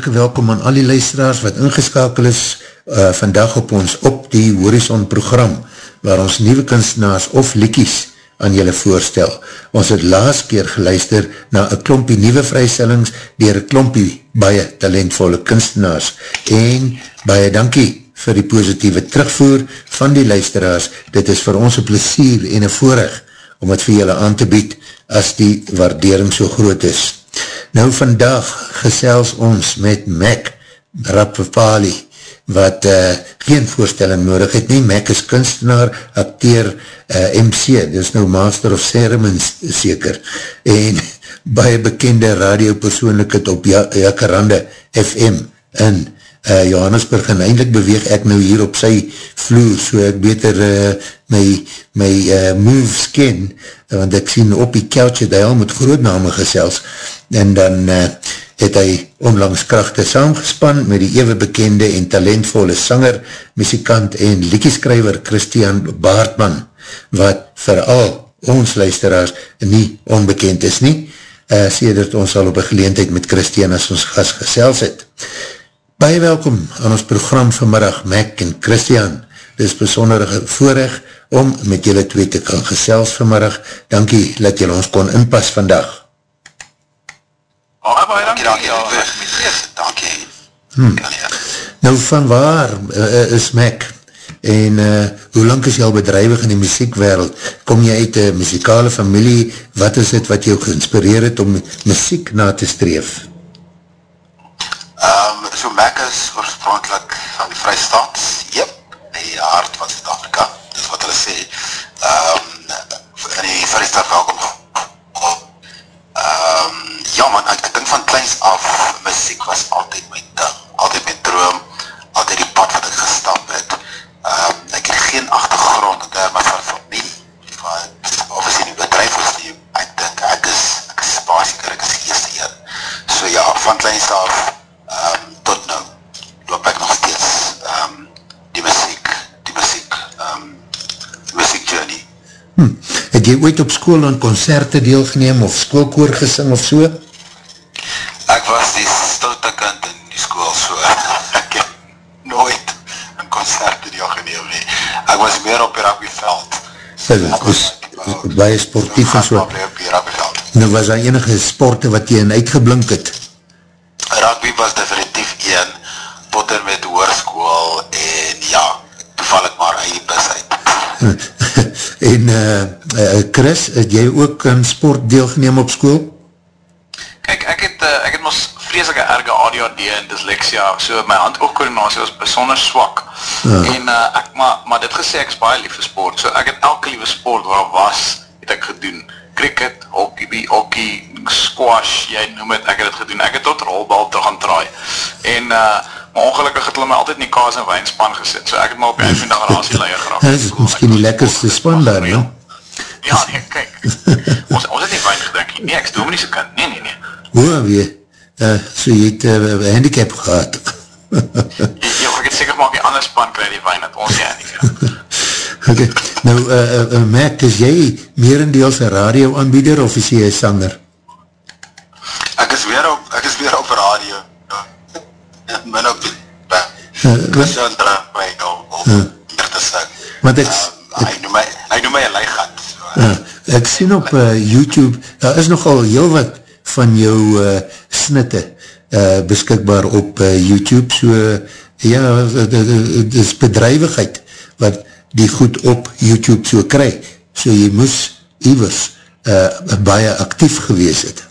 hartelike welkom aan al die luisteraars wat ingeskakel is uh, vandag op ons Op die Horizon program, waar ons nieuwe kunstenaars of liekies aan julle voorstel. Ons het laas keer geluister na een klompie nieuwe vrystellings dier een klompie baie talentvolle kunstenaars en baie dankie vir die positieve terugvoer van die luisteraars. Dit is vir ons een plesier en een voorrecht om het vir julle aan te bied as die waardering so groot is. Nou vandag gesels ons met Mac Rappapali, wat uh, geen voorstelling nodig het nie. Mac is kunstenaar, acteer, uh, MC, dit is nou Master of Ceremons seker, en baie bekende radiopersoonlikheid op ja Jacaranda FM in uh, Johannesburg, en eindelijk beweeg ek nou hier op sy vloer, so ek beter uh, my, my uh, moves ken, want ek sien op die couch het hy al met grootname gesels, en dan uh, het hy onlangs krachte saamgespan met die ewe bekende en talentvolle sanger, muzikant en liekieskrijver Christian Baartman, wat vooral ons luisteraars nie onbekend is nie, uh, sê dat ons al op een geleentheid met Christian as ons gas gesels het. Baie welkom aan ons program vanmiddag, Mac en Christian. Dit is besonderige voorrecht om met julle twee te kan gesels vanmiddag. Dankie dat julle ons kon inpas vandag. Oh, baie dankie, Dankie, ja, dankie. Dankie. Hmm. Ja. Nou van waar uh, is Mac? En uh, hoe lang is jy al bedrijwig in die muziekwereld? Kom jy uit een muzikale familie? Wat is het wat jou geïnspireer het om muziek na te streef? So Mac is oorspronkelijk van die Vrystaat, jyp, die hart van Zuid-Afrika, dis wat hulle sê. Um, in die Vrystaat welkom. Um, ja man, ek, ek dink van kleins af, muziek was altyd my ding, altyd my droom, altyd die pad wat ek gestap het. Um, ek het geen achtergrond in termen van familie, van, of is in die bedrijf was nie, ek dink ek is, ek is basiker, ek is die eerste een. So ja, van kleins af, um, tot nou, loop ek nog steeds um, die muziek, die muziek, um, muziek journey. Hm. Het jy ooit op school aan concerte deelgeneem of schoolkoor gesing of so? Ek was die stoute kind in die school, so ek het nooit een concert in jou geneem nie. Ek was meer op die rugbyveld. Dit is baie sportief en so. Nou was daar enige sporte wat jy in uitgeblink het? Rugby was definitief een, tot en met hoorskool, en ja, toe val ek maar uit die bus uit. en uh, uh, Chris, het jy ook aan sport deelgeneem op school? Kyk, ek het, uh, ek het ons vreselike erge ADHD en dyslexia, so my handkoordinatie was besonder swak. Ja. En uh, ek, maar, maar dit gesê, ek is baie lief vir sport, so ek het elke liewe sport waar was, het ek gedoen. Cricket, hockey, hockey, squash, jy noem het, ek het het gedoen. Ek het tot rolbal te gaan draai. En, uh, maar ongelukkig het hulle my altyd in die kaas en wijnspan gesit, so ek het maar op die eindvindag rasie leier geraak. Dit is miskien die lekkerste span daar, ja? Ja, nee, kyk. ons, ons het nie wijn gedink. Nee, ek is dominee se kind. Nee, nee, nee. Hoe, wie? Uh, so jy het uh, handicap gehad. Ja, ek het seker maak die ander span kry die wijn, dat ons nie nie. okay. Nou, uh, uh, Mac, is jy merendeels een radioaanbieder of is jy een sanger? Ek is weer op, ek is weer op radio. Min op die Uh, my om meer sing. Want ek, Um, hy noem my, hy noem my uh, ek sien op uh, YouTube, daar is nogal heel wat van jou uh, snitte uh, beskikbaar op uh, YouTube, so ja, het is bedrijvigheid wat die goed op YouTube so kry, so jy moes iwers uh, baie actief gewees het.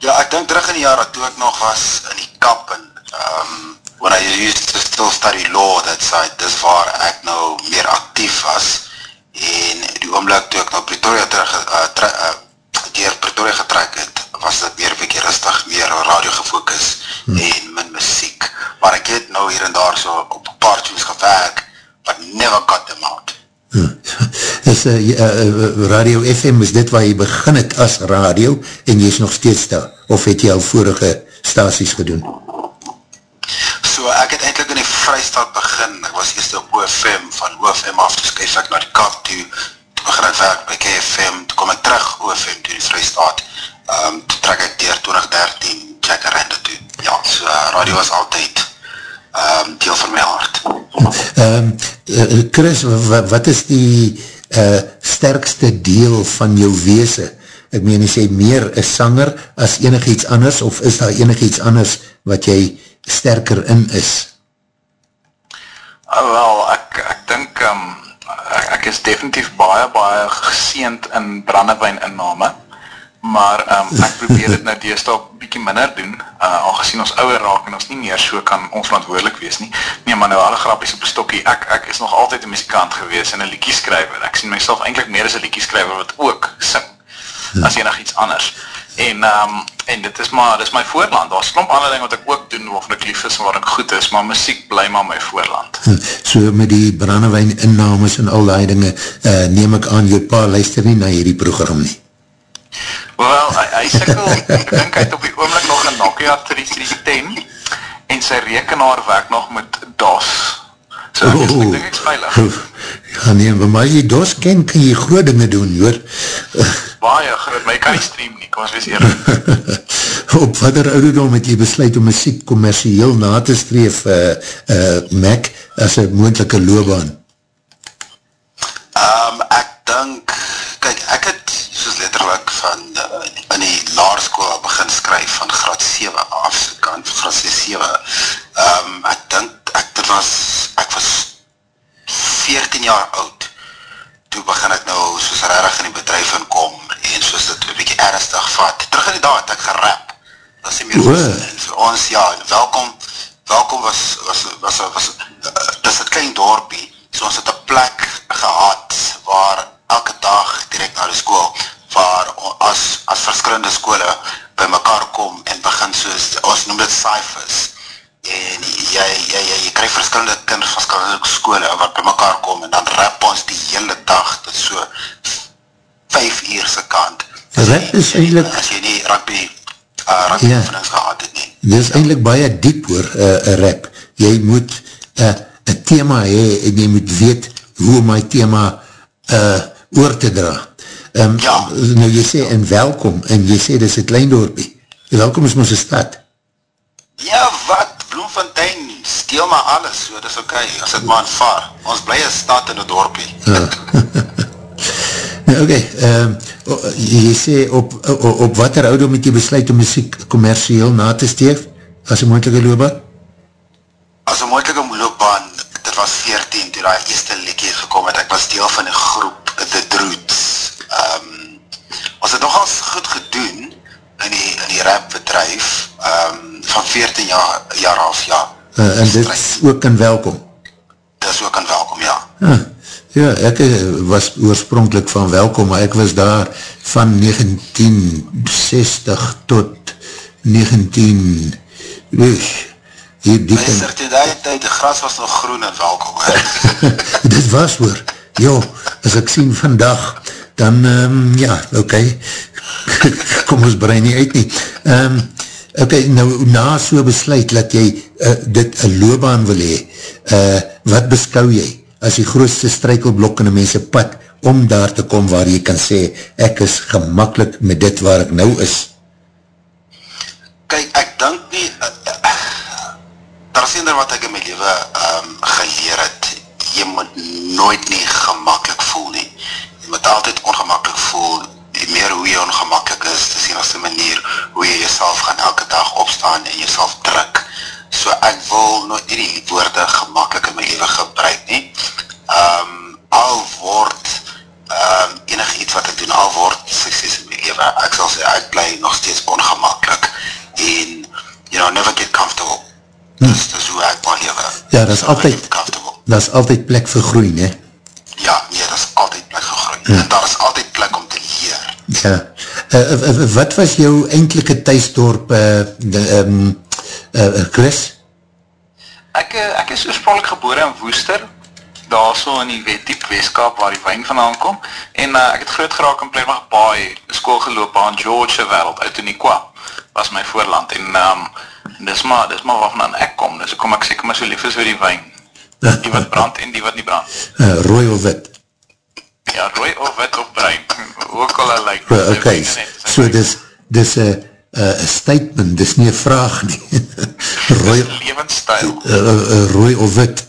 Ja, ek dink terug in die jare toe ek nog was in die kap en um, when I used to still study law, dat sê, dis waar ek nou meer actief was en die oomblik toe ek nou Pretoria terug, uh, tre, uh, dier Pretoria getrek het, was dit meer bykie rustig, meer radio gefokus hmm. en min muziek. Maar ek het nou hier en daar so op paar tunes gewerk, but never got them out. Hmm. Is uh, uh, Radio FM, is dit waar jy begin het as radio en jy is nog steeds daar? Of het jy al vorige staties gedoen? So ek het eindelijk Vrijstaat begin, ek was eerst op OFM, van OFM af, dus skuif ek naar die kap toe, toe begin ek werk by KFM, toe kom ek terug OFM toe die Vrijstaat, um, toe trek ek dier 2013, check er rende toe. Ja, so uh, radio was altyd um, deel van my hart. Um, Chris, wat is die uh, sterkste deel van jou weese? Ek meen, jy sê meer is sanger as enig iets anders, of is daar enig iets anders wat jy sterker in is? Uh, Wel, ek, ek dink, um, ek, ek is definitief baie, baie geseend in brandewijn inname, maar um, ek probeer dit nou deestal bykie minder doen, uh, al gesien ons ouwe raak en ons nie meer so kan ons verantwoordelik wees nie. Nee, maar nou alle grapjes op die stokkie, ek, ek is nog altyd een muzikant gewees en een liekieskrijver. Ek sien myself eindelijk meer as een liekieskrijver wat ook sing, ja. as enig iets anders en um, en dit is maar dis my voorland. Daar's klomp ander ding wat ek ook doen waarvan ek lief is en waar ek goed is, maar musiek bly maar my voorland. Hm, so met die brandewyn innames en al die dinge, uh, neem ek aan jou pa luister nie na hierdie program nie. Wel, hy, hy sikkel, ek dink hy het op die oomlik nog een Nokia 3310 en sy rekenaar werk nog met DOS. So ek, is, ek dink ek is veilig. Ja nee, maar as jy DOS ken, kan jy groot dinge doen, hoor. Baie groot, maar jy kan nie stream kom ons wees eerlijk. Op wat er ouderdom het jy besluit om muziek commercieel na te streef, uh, uh, Mac, as een moendelike loopbaan? Um, ek dink, kijk, ek het soos letterlijk van uh, in die laarskool begin skryf van graad 7 af, van graad 7. Um, ek dink, ek, dit was, ek was 14 jaar oud, toe begin ek nou soos rarig in die bedrijf inkom, en dit een bykie ernstig vat. Terug in die dag het ek gerap, dat is meer ons, vir ons, ja, welkom, welkom was, was, was, was, was dis het klein dorpie, so ons het een plek gehad, waar elke dag direct na die school, waar as, as verskillende skole by mekaar kom en begin soos, ons noem dit cyphers, en jy, jy, jy, jy krijg verskillende kinders van verskillende skole wat by mekaar kom en dan rap ons die hele dag, dit so 5 uurse kant. Rap is eindelijk... As jy nie rugby, uh, rugby ja. oefenings gehad het nie. Dit is eindelijk baie diep hoor, uh, rap. Jy moet uh, een thema hee en jy moet weet hoe my thema uh, oor te dra. Um, ja. Nou jy sê, en welkom, en jy sê, dit is een klein dorpie. Welkom is ons een stad. Ja, wat? Bloemfontein, steel maar alles, so, dit is okay, as het maar aanvaar. Ons bly een stad in een dorpie. Ja. nou, oké, okay, um, jy sê, op, op, op wat er oude moet jy besluit om muziek commercieel na te steef, as een moeilijke loopbaan? As een moeilijke loopbaan, dit was 14, toe die eerste liedje gekom het, ek was deel van die groep The Droots. Um, ons het nogals goed gedoen in die, in die rap bedrijf, um, van 14 jaar, jaar af, ja. Uh, en dit is ook in welkom? Dit is ook in welkom, ja. Ah, ja, ek eh, was oorspronkelijk van welkom, maar ek was daar van 1960 tot 19... Wees, hier diep in... Luister, die tijd, die gras was nog groen en welkom. dit was hoor. Jo, as ek sien vandag, dan, um, ja, oké, okay. kom ons brein nie uit nie. Um, oké, okay, nou, na so besluit, dat jy uh, dit een loopbaan wil hee, uh, wat beskou jy, as die grootste strijkelblok in die mense pad, om daar te kom waar jy kan sê, ek is gemakkelijk met dit waar ek nou is? Kijk, ek denk nie, uh, uh, daar is eender wat ek in my leven um, geleer het, jy moet nooit nie gemakkelijk voel nie moet altyd ongemakkelijk voel, die meer hoe jy ongemakkelijk is, dis die enigste manier hoe jy jyself gaan elke dag opstaan en jyself druk. So ek wil nooit die woorde gemakkelijk in my leven gebruik nie. Um, al word um, enig iets wat ek doen, al word succes in my leven, ek sal sê, ek bly nog steeds ongemakkelijk en, you know, never get comfortable. Hmm. Dis, dis hoe ek my leven. Ja, dat is altyd, dat is altyd plek vir groei, ne? Ja, nee, dat is altyd plek vir groei. Ja. En daar is altyd plek om te leer. Ja. Uh, uh, wat was jou eindelike thuisdorp uh, de, um, uh, Chris? Ek, eh, ek is oorspronkelijk gebore in Woester, daar so in die diep weeskap waar die wijn vandaan kom, en uh, ek het groot geraak in Plemach Baai, school geloop aan George wereld, uit Uniqua, was my voorland, en um, dis maar, dis maar waarvan ek kom, dus kom ek seker maar so lief is oor die wijn, die wat brand en die wat nie brand. Uh, rooi of wit? Ja, rooi of wit of bruin, ook al een like. Uh, ok, so dis, dis uh, uh, statement, dis nie een vraag nie. rooi, levensstijl. Uh, uh, uh, rooi of wit.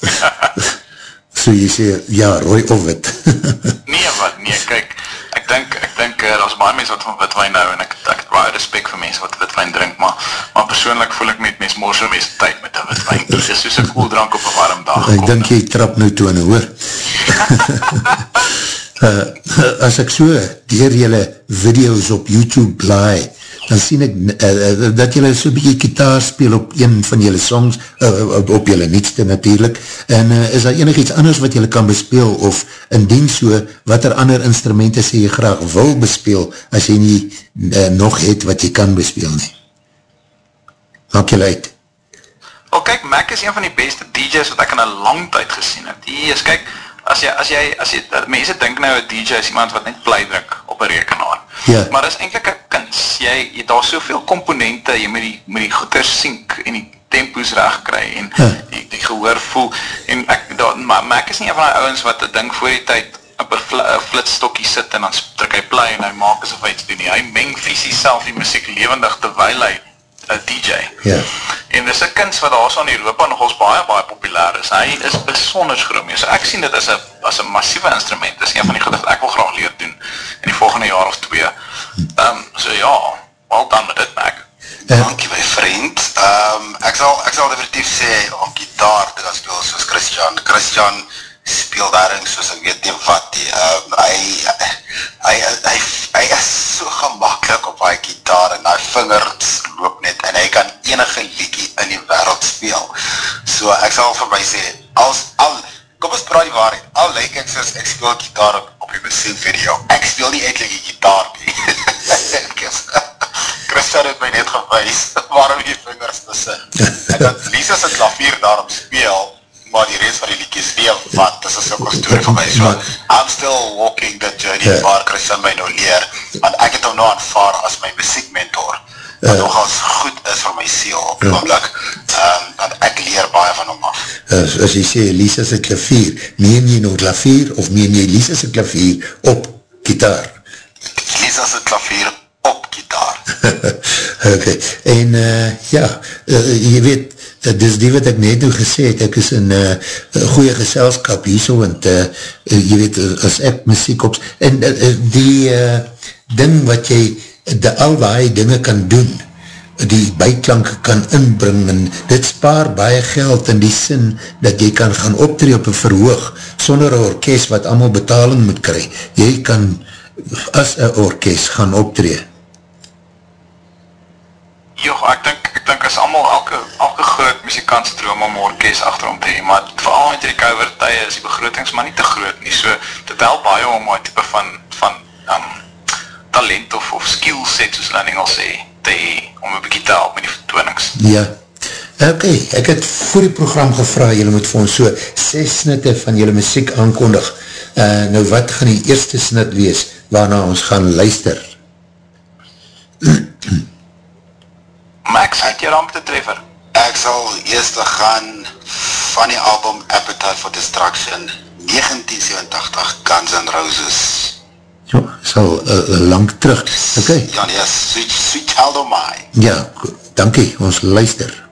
so jy sê, ja, rooi of wit. nee, wat, nee, kyk, ek dink, ek dink, uh, daar is baie mens wat van witwijn nou, en ek, ek het baie respect vir mense wat witwijn drink, maar, maar persoonlijk voel ek met mens moor so meeste tyd met die witwijn. Dit is soos een koel drank op een warm dag. Ek dink jy trap nou toon, hoor. uh, as ek so dier jylle video's op YouTube blaai, dan sien ek uh, uh, dat jylle so bykie kitaar speel op een van jylle songs, uh, op, jylle nietste natuurlijk, en uh, is daar enig iets anders wat jylle kan bespeel, of indien so, wat er ander instrumenten sê jy graag wil bespeel, as jy nie uh, nog het wat jy kan bespeel nie. Maak jylle uit. Wel kyk, Mac is een van die beste DJ's wat ek in een lang tijd gesien het. Die is, kyk, as jy, as jy, as jy, mense denk nou, een DJ is iemand wat net play druk op een rekenaar. Ja. Maar dat is eindelijk een kunst. Jy, jy daar soveel komponente, jy moet die, moet die goeder sink en die tempo's recht kry en ja. die, die gehoor voel. En ek, dat, maar Mac is nie een van die ouwens wat ding voor die tijd op een fl flitstokkie sit en dan druk hy play en hy maak asof hy iets doen nie. Hy meng fysisk self die muziek levendig terwijl hy een DJ. Ja. En dis een kunst wat daar so in Europa nogals baie, baie populair is. Hy is besonders groomie. So ek sien dit as een, as een massieve instrument. Dis een van die goed wat ek wil graag leer doen in die volgende jaar of twee. Um, so ja, well done met dit, Mac. Uh, Dankie my vriend. Um, ek, sal, ek sal definitief sê om gitaar te gaan speel soos Christian. Christian speel daarin soos ek weet nie wat die, um, hy, hy, hy, hy is so gemakkelijk op die gitaar en die vingers loop net en hy kan enige liedje in die wereld speel. So ek sal vir my sê, als, al, kom ons praat die waarheid, al lyk ek soos ek speel gitaar op, op die muziek video, ek speel nie eindelijk die gitaar nie. Christian het my net gewys waarom die vingers tussen. En dat Lisa sy klavier daarom speel, maar die rest van die liedjes nie wat, dis is ook een story van my. So, I'm still walking the journey yeah. waar Christian my nou leer, want ek het hom nou aanvaar as my muziekmentor, wat uh, nogals goed is vir my siel op die oomlik, um, want ek leer baie van hom af. As, as jy sê, Lisa sy klavier, meen jy nou klavier, of meen jy Lisa sy klavier op gitaar? Lisa sy klavier op gitaar. ok, en uh, ja, uh, jy weet, uh, dis die wat ek net nou gesê het, ek is in uh, goeie geselskap hier so, want uh, uh, jy weet, as ek muziek op, en uh, die uh, ding wat jy, de, al die dinge kan doen, die byklank kan inbring, en dit spaar baie geld in die sin, dat jy kan gaan optree op een verhoog, sonder een orkest wat allemaal betaling moet kry, jy kan as een orkest gaan optree. Joh, ek dink, ek dink as allemaal, elke, elke groot muzikant stroom om orkest achterom te heen, maar vooral met die cover tye is die begrotings maar nie te groot nie, so dit help baie om die type van, van um, talent of, of skill set, soos hulle Engels sê, te hee, om een bykie te help met die vertoonings. Ja, ok, ek het voor die program gevra, jylle moet vir ons so 6 snitte van jylle muziek aankondig, uh, nou wat gaan die eerste snit wees, waarna ons gaan luister? Max, het jy ramp te treffer? Ek sal eerst gaan van die album Appetite for Destruction 1987 Guns N' Roses. Jo, sal uh, lang terug. Okay. Ja, nee, Sweet, sweet Child of Mine. Ja, dankie, ons luister.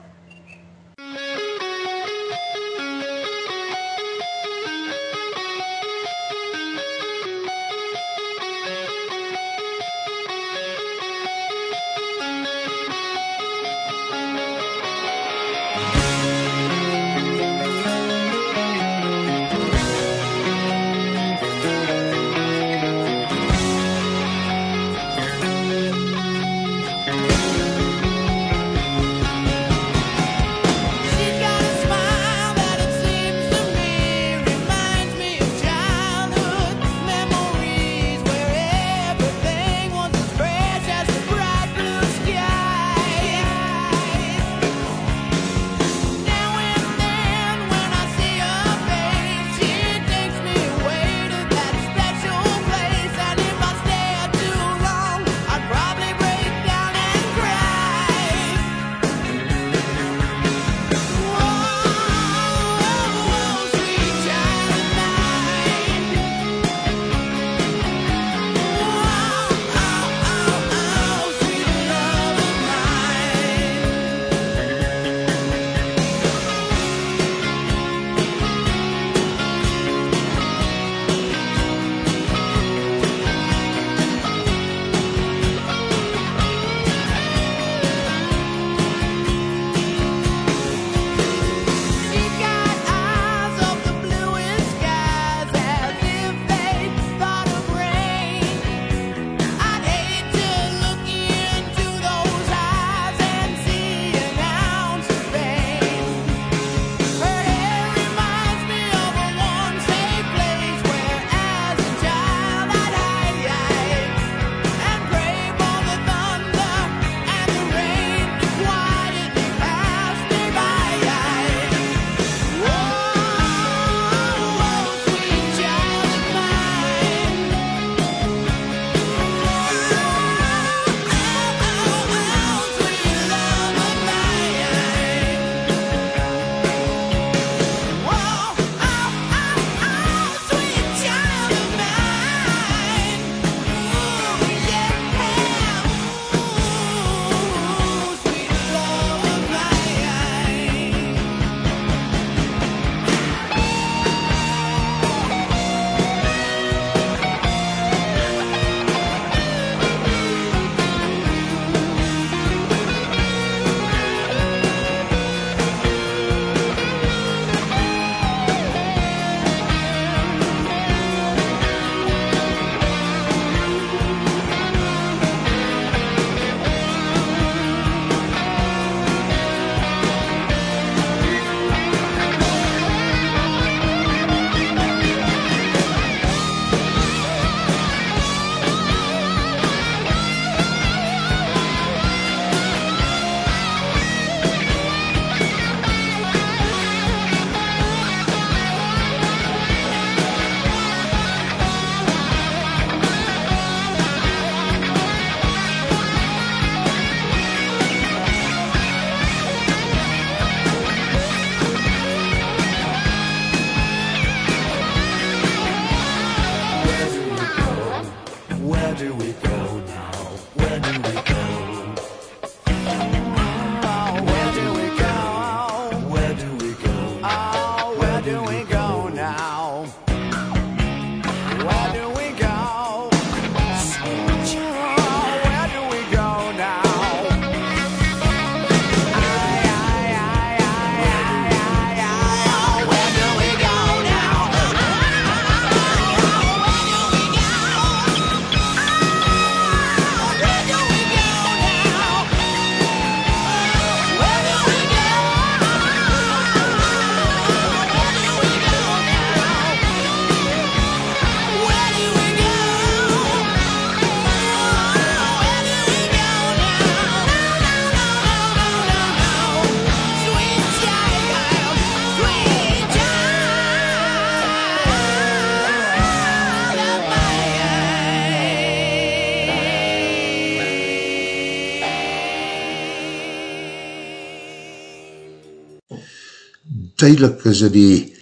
Tydelik is het die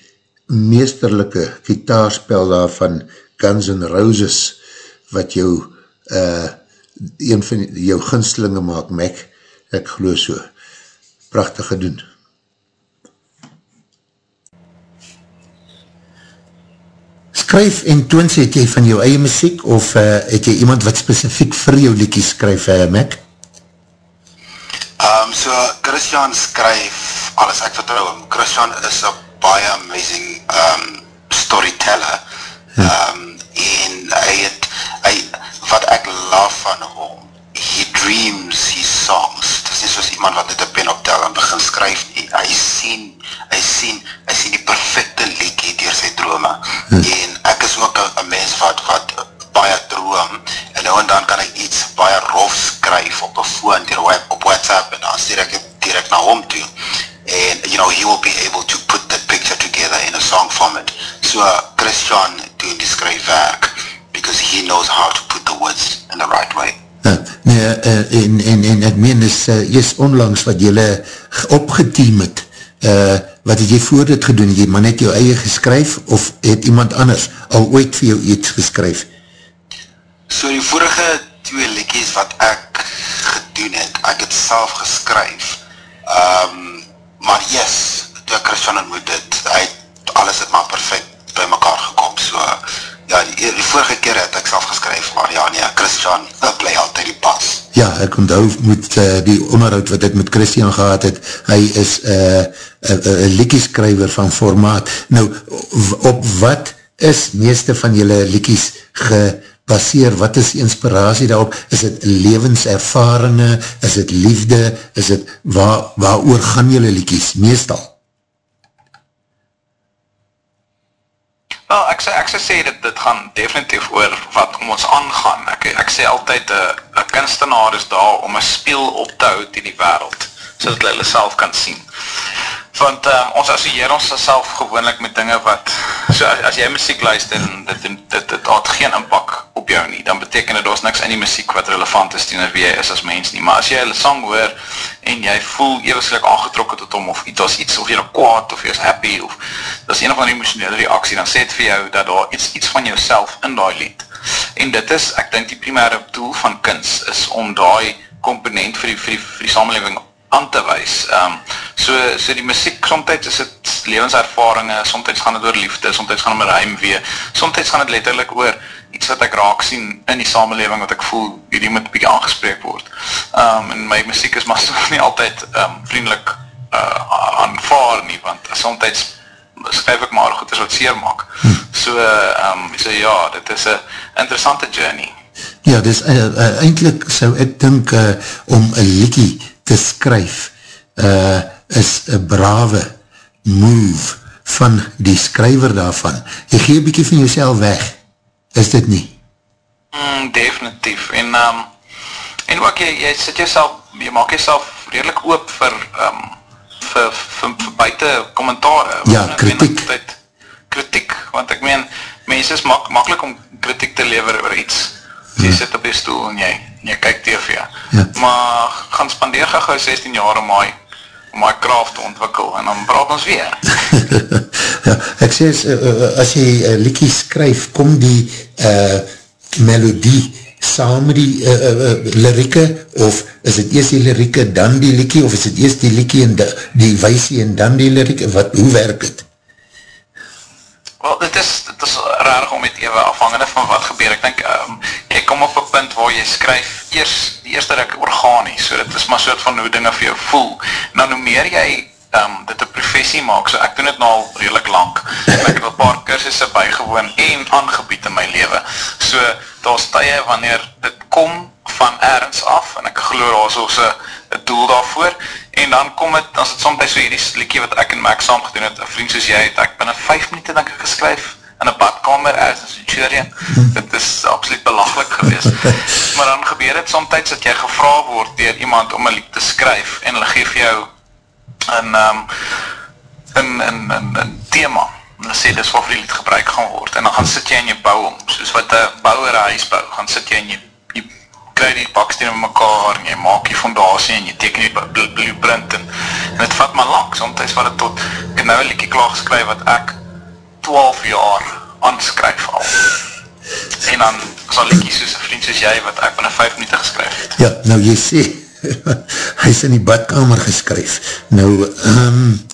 meesterlijke gitaarspel daar van Guns N' Roses wat jou uh, een van jou ginstelinge maak, Mac, ek geloof so, prachtig gedoen. Skryf en toons, het jy van jou eie muziek of uh, het jy iemand wat specifiek vir jou liekie skryf, uh, Mac? Um, so, Christian skryf alles, ek vertrouw hem. Christian is a baie amazing um, storyteller. Um, en hy het, hy, wat ek love van hom, he dreams his songs, dit is nie soos iemand wat net een pen op tel en begin skryf nie, hy sien, hy sien, hy sien die perfecte liekie dier sy drome, hmm. en ek is ook een mens wat, wat baie droom, en nou en dan kan ek iets baie rof skryf op een phone, dier, op WhatsApp, en dan stuur ek het direct na hom toe, and you know, he will be able to put that picture together in a song format. So uh, Christian doen die skryfwerk, because he knows how to put the words in the right way. Uh, nee, uh, en, en, en ek meen is uh, eers onlangs wat jylle opgeteam het, uh, wat het jy voor dit gedoen, het jy maar net jou eie geskryf, of het iemand anders al ooit vir jou iets geskryf? So die vorige twee likies wat ek gedoen het, ek het self geskryf, um, maar yes, toe ek Christian ontmoet het, hy het, alles het maar perfect by mekaar gekom, so, ja, die, die vorige keer het ek self geskryf, maar ja, nee, Christian, bly altyd die pas. Ja, ek onthou met uh, die onderhoud wat ek met Christian gehad het, hy is een uh, uh, uh, liekieskryver van formaat. Nou, op wat is meeste van julle liekies gebaseer, wat is inspiratie daarop, is het levenservaringe, is het liefde, is het, waar, waar oor gaan julle liekies, meestal? Wel, ek sê, ek sê dit, dit gaan definitief oor wat om ons aangaan. Ek, ek sê altyd, een kunstenaar is daar om een speel op te houd in die wereld, so dat hulle self kan sien. Want um, ons associeer ons self gewoonlik met dinge wat, so as, as jy muziek luister en dit, dit, dit, dit had geen inpak op jou nie, dan beteken dit, is niks in die muziek wat relevant is tegen wie jy is as mens nie. Maar as jy een sang hoor en jy voel eeuwenslik aangetrokken tot hom, of iets was iets, of jy is kwaad, of jy is happy, of dat is een of andere emotionele reaksie, dan sê het vir jou dat daar iets, iets van jouself in die lied. En dit is, ek denk die primaire doel van kunst, is om die component vir die, vir die, vir die samenleving aan te wees. Um, so, so die muziek, somtijds is het levenservaringe, somtijds gaan het oor liefde, somtijds gaan het oor heimwee, somtijds gaan het letterlijk oor iets wat ek raak sien in die samenleving, wat ek voel, die moet bykie aangespreek word. Um, en my muziek is maar so nie altyd um, vriendelik uh, aanvaar nie, want somtijds skryf ek maar goed as wat seer maak. Hm. So, um, so ja, dit is een interessante journey. Ja, dis uh, uh, eindelijk sou ek dink uh, om een liekie te skryf uh, is een brave move van die skryver daarvan. Jy gee een bykie van jouself weg, is dit nie? Mm, definitief, en, um, en ook jy, jy sit jouself, jy maak jouself redelijk oop vir, um, vir, vir, vir buiten kommentaar. Ja, kritiek. Kritiek, want ek meen, mense is mak, makkelijk om kritiek te lever oor iets, jy ja. sit op die stoel en jy, jy kyk TV. Ja. Maar gaan spandeer gauw 16 jaar om my, om my kraaf te ontwikkel en dan praat ons weer. ja, ek sê, uh, as jy uh, liekie skryf, kom die uh, melodie saam met die uh, uh, lirieke, of is het eerst die lirieke, dan die liekie, of is het eerst die liekie en die, die weisie en dan die lirieke, wat, hoe werk het? Wel, dit is, dit is rarig om het even afhangende van wat gebeur. Ek denk, um, jy kom op een punt waar jy skryf eers, die eerste rik organies, so dit is maar soort van hoe dinge vir jou voel. Dan hoe meer jy um, dit een professie maak, so ek doen het nou al redelijk lang, en ek het een paar kursusse bijgewoon en aangebied in my leven. So, daar is tye wanneer dit kom van ergens af, en ek geloof daar is ook so een doel daarvoor, en dan kom dan is het soms so hierdie liekie wat ek en Max saam gedoen het, een vriend soos jy het, ek binnen 5 minuten denk ek geskryf, in een badkamer as in. Centurion, dit is absoluut belachlik gewees, maar dan gebeur het soms dat jy gevra word dier iemand om een lied te skryf, en hulle geef jou een, um, een, een, een, een thema, en hulle sê dis wat vir die lied gebruik gaan word, en dan gaan sit jy in jou bouw om, soos wat een bouwer huis bouw, gaan sit jy in jou kry die baksteen met mekaar en jy maak die fondatie en jy teken die blueprint en, en het vat maar lang, somtijds wat het tot het nou een liedjie klaar geskryf wat ek 12 jaar aanskryf al. En dan is al liedjie soos 'n vriend soos jy wat ek binne 5 minute geskryf het. Ja, nou jy sê, hy is in die badkamer geskryf. Nou, um,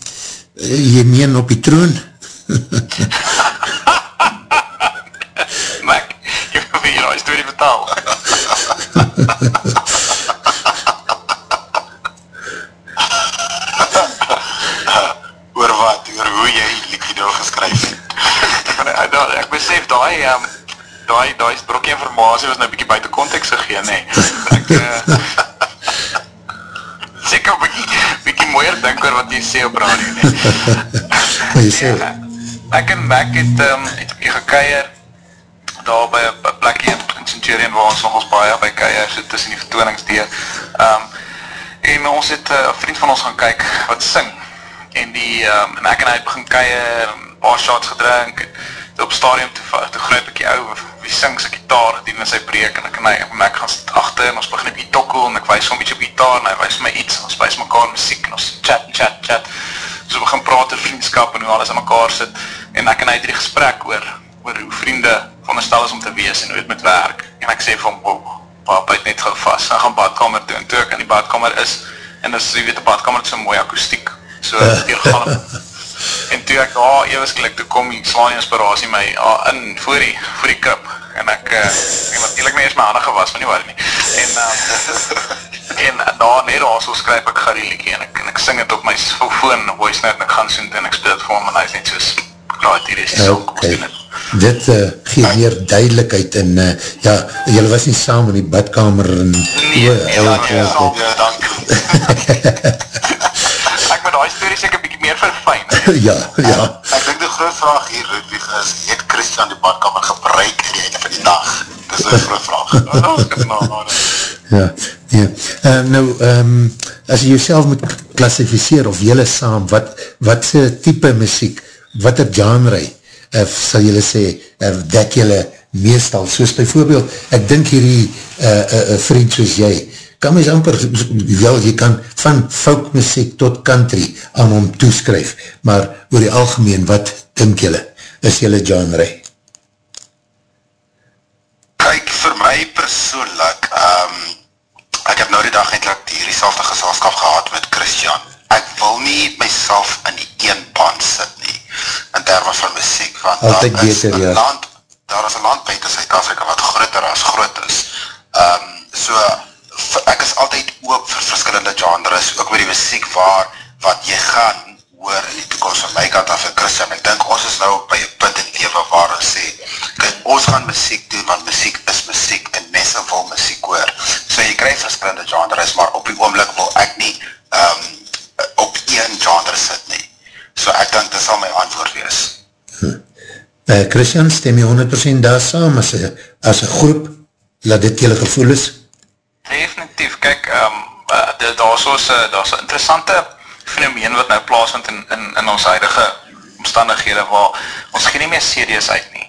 jy meen op die troon? Mac, jy moet vir jou story vertel. Oor wat? Oor hoe jy die liedjie nou geskryf het. ek, ek, ek besef daai um, daai daai brokkie informasie was nou 'n bietjie buite konteks gegee, nê. Nee. Ek uh, seker 'n bietjie bietjie mooier dink oor wat jy sê op radio, nê. Wat jy sê? Ja, ek en Mac het um, het 'n bietjie gekuier daar by 'n plekkie in Centurion waar ons nogals baie by kuier so tussen die vertonings deur. Ehm um, en ons het 'n uh, vriend van ons gaan kyk wat sing en die um, en ek en hy het begin kuier, 'n paar shots gedrink en op stadium toe toe gryp ek die ou wie sing sy gitaar en in sy preek en ek en hy en ek gaan sit agter en ons begin 'n bietjie tokkel en ek wys hom iets op gitaar en hy wys my iets ons wys mekaar musiek en ons chat chat chat. So we begin praat oor vriendskap en hoe alles aan mekaar sit en ek en hy het hierdie gesprek oor oor hoe vriende veronderstel is om te wees en hoe dit met werk. En ek sê vir hom wow, papa het net gou vas hy gaan badkamer toe. En toe ek in die badkamer is en dis jy weet 'n badkamer het so mooi akoestiek so deur galm en toe ek daar oh, eweslik toe kom slaan inspirasie my oh, in voor die voor die krib en ek uh, ek natuurlik nie eens my hande gewas maar nie waar nie en uh, en daar net daar so skryf ek gou die liedjie en ek en ek sing dit op my foon voice note en ek gaan sien en ek speel dit vir hom en hy is net soos klaar hier is die song kom Okay. doen dit Dit uh, gee meer duidelijkheid en uh, ja, jylle was nie saam in die badkamer en Nee, o, nee, ou, ja, ou, nee, ou, saam, ja, dank. ek moet daai storie verfyn. ja, ja, Ek dink die groot vraag hier, Ludwig, is, het Christian die badkamer gebruik in die einde van die dag? Dis een groot vraag. Is nou, ja, ja. Uh, nou, um, as jy jouself moet klassificeer of jylle saam, wat, wat se type muziek, wat er genre, uh, sal jylle sê, uh, dat jylle meestal, soos bijvoorbeeld, ek dink hierdie uh, uh, uh, vriend soos jy, kan mys amper, wel, jy kan van folk muziek tot country aan hom toeskryf, maar oor die algemeen, wat dink jylle, is jylle genre? Kyk, vir my persoonlik, um, ek heb nou die dag eindelijk die diezelfde geselskap gehad met Christian. Ek wil nie myself in die een band sit nie, in termen van muziek, want Altyd daar is beter, een ja. land, daar is een land buiten Suid-Afrika wat groter as groot is. Um, so, ek is altyd oop vir verskillende genres, ook met die muziek waar, wat jy gaan hoor in die toekomst van my kant af en Christian. Ek dink ons is nou by een punt in die leven waar ons sê, kyk, ons gaan muziek doen, want muziek is muziek en mense wil muziek hoor. So jy krijg verskillende genres, maar op die oomlik wil ek nie um, op een genre sit nie. So ek dink dit sal my antwoord wees. Uh, Christian, stem jy 100% daar saam as een groep, laat dit jylle gevoel is? Definitief, kyk, um, uh, daar is soos, uh, daar is een interessante fenomeen wat nou plaasvind in, in, in ons huidige omstandighede waar ons geen meer series uit nie.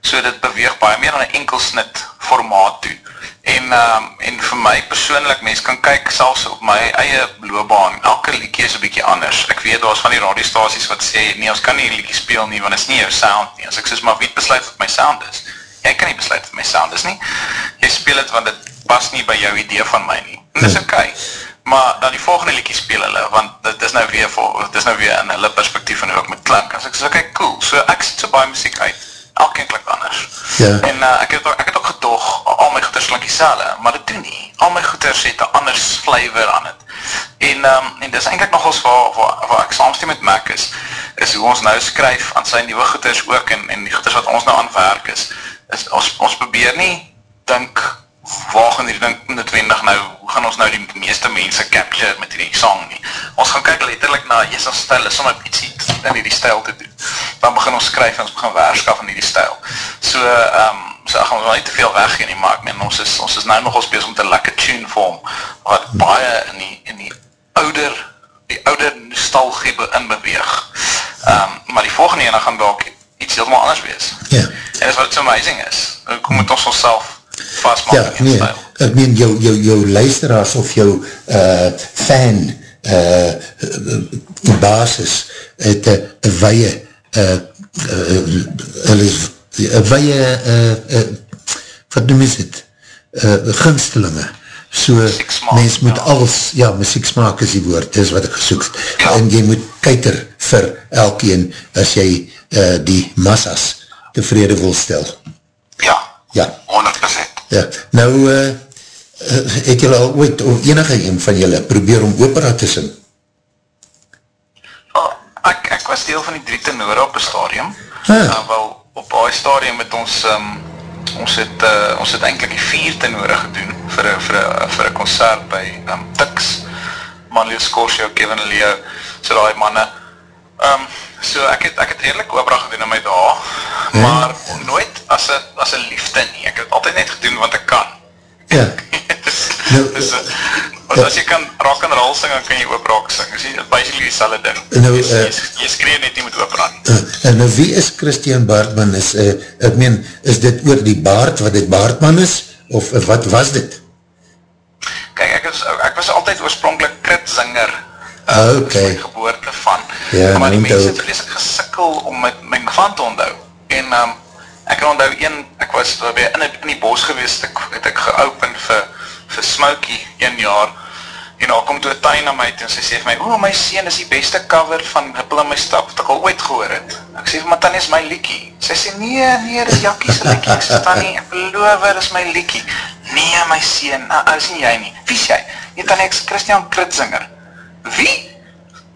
So dit beweeg baie meer aan een enkelsnit formaat toe. En, um, en vir my persoonlik, mens kan kyk selfs op my eie loopbaan, elke liedjie is een bykie anders. Ek weet, daar is van die radiostasies wat sê, nee, ons kan nie die liedjie speel nie, want het is nie jou sound nie. As ek soos, maar wie het besluit wat my sound is? Jy kan nie besluit wat my sound is nie. Jy speel het, want het pas nie by jou idee van my nie. En dis oké. Okay. Maar dan die volgende liedjie speel hulle, want dit is nou weer voor, dit is nou weer in hulle perspektief van hoe ek moet klink. As ek sê, okay, cool. So ek sit so baie muziek uit. Elkeen klink anders. Ja. En uh, ek, het, ook- ek het ook gedog, al my goeders klink dieselfde, maar dit doen nie. Al my goeders het 'n ander flavor aan het. En, um, en dis eintlik nogals waar, waar, waar ek saamstem met Mac is, is hoe ons nou skryf aan sy nuwe goeders ook, en, en die goeders wat ons nou aan werk is, is ons, ons probeer nie dink, waar gaan hierdie ding noodwendig nou, hoe gaan ons nou die meeste mense capture met hierdie song nie. Ons gaan kyk letterlik na, ons stijl, is om ietsie in hierdie stijl te doen. Dan begin ons skryf en ons begin werkskaf in hierdie stijl. So, um, so gaan ons wel nie te veel weggeen nie, maar ek meen, ons is, ons is nou nogals bezig met een lekker tune vorm, wat baie in die, in die ouder, die ouder nostalgie be- in beweeg. Um, maar die volgende ene gaan dalk iets helemaal anders wees. Ja. En dis wat so amazing is. Hoe moet ons onszelf vastmaak Ja, in nee, stijl? ek meen jou, jou, jou luisteraars of jou uh, fan uh, basis het een weie uh, uh, hulle is een weie uh, uh, wat noem is het uh, gunstelinge so mens moet ja. alles, ja, muzieksmaak is die woord, dis wat ek gesoek ja. en jy moet kuiter vir elkeen as jy uh, die massas tevrede wil stel. Ja, ja. 100%. Ja, nou uh, het jylle al ooit, of enige een van jylle, probeer om opera te sing? Oh, ek, ek was deel van die drie tenore op die stadium, ah. uh, wel op die stadium met ons um, ons het uh, ons het eintlik die vier tenore gedoen vir 'n vir vir 'n konsert by um Tix. Manlio Scorsio, Kevin Leo, so daai manne. Um so ek het ek het redelik opera gedoen in my dae, hmm. maar nooit as 'n as 'n liefde nie. Ek het altyd net gedoen want ek kan. Ja. nou, dus, uh, Want as jy kan rock and roll sing, dan kan jy ook rock sing. Dis basically dieselfde ding. Nou, jy, uh, jy, jy skree net nie met oopra nie. Uh, en nou wie is Christian Baartman? Is, uh, ek meen, is dit oor die baard wat dit Baartman is? Of uh, wat was dit? Kijk, ek, is, ek was altyd oorspronkelijk kritzinger. Oké. Okay. my geboorte van. Ja, maar die mense het vreselijk gesikkel om my, my van te onthou. En um, ek kan onthou, een, ek was in, in die bos geweest, ek, het ek geopen vir vir Smokey een jaar en al kom toe een tuin na my toe en sy sê vir my, o my sien is die beste cover van Hippel in my stap, wat ek al ooit gehoor het. Ek sê vir my, Tanny is my liekie. Sy sê, nee, nee, dit is Jakkie sy liekie. Ek sê, Tanny, ek beloof, dit is my liekie. Nee, my sien, nou, is nie jy nie. Wie is jy? Nee, Tanny, ek is Christian Kritzinger. Wie?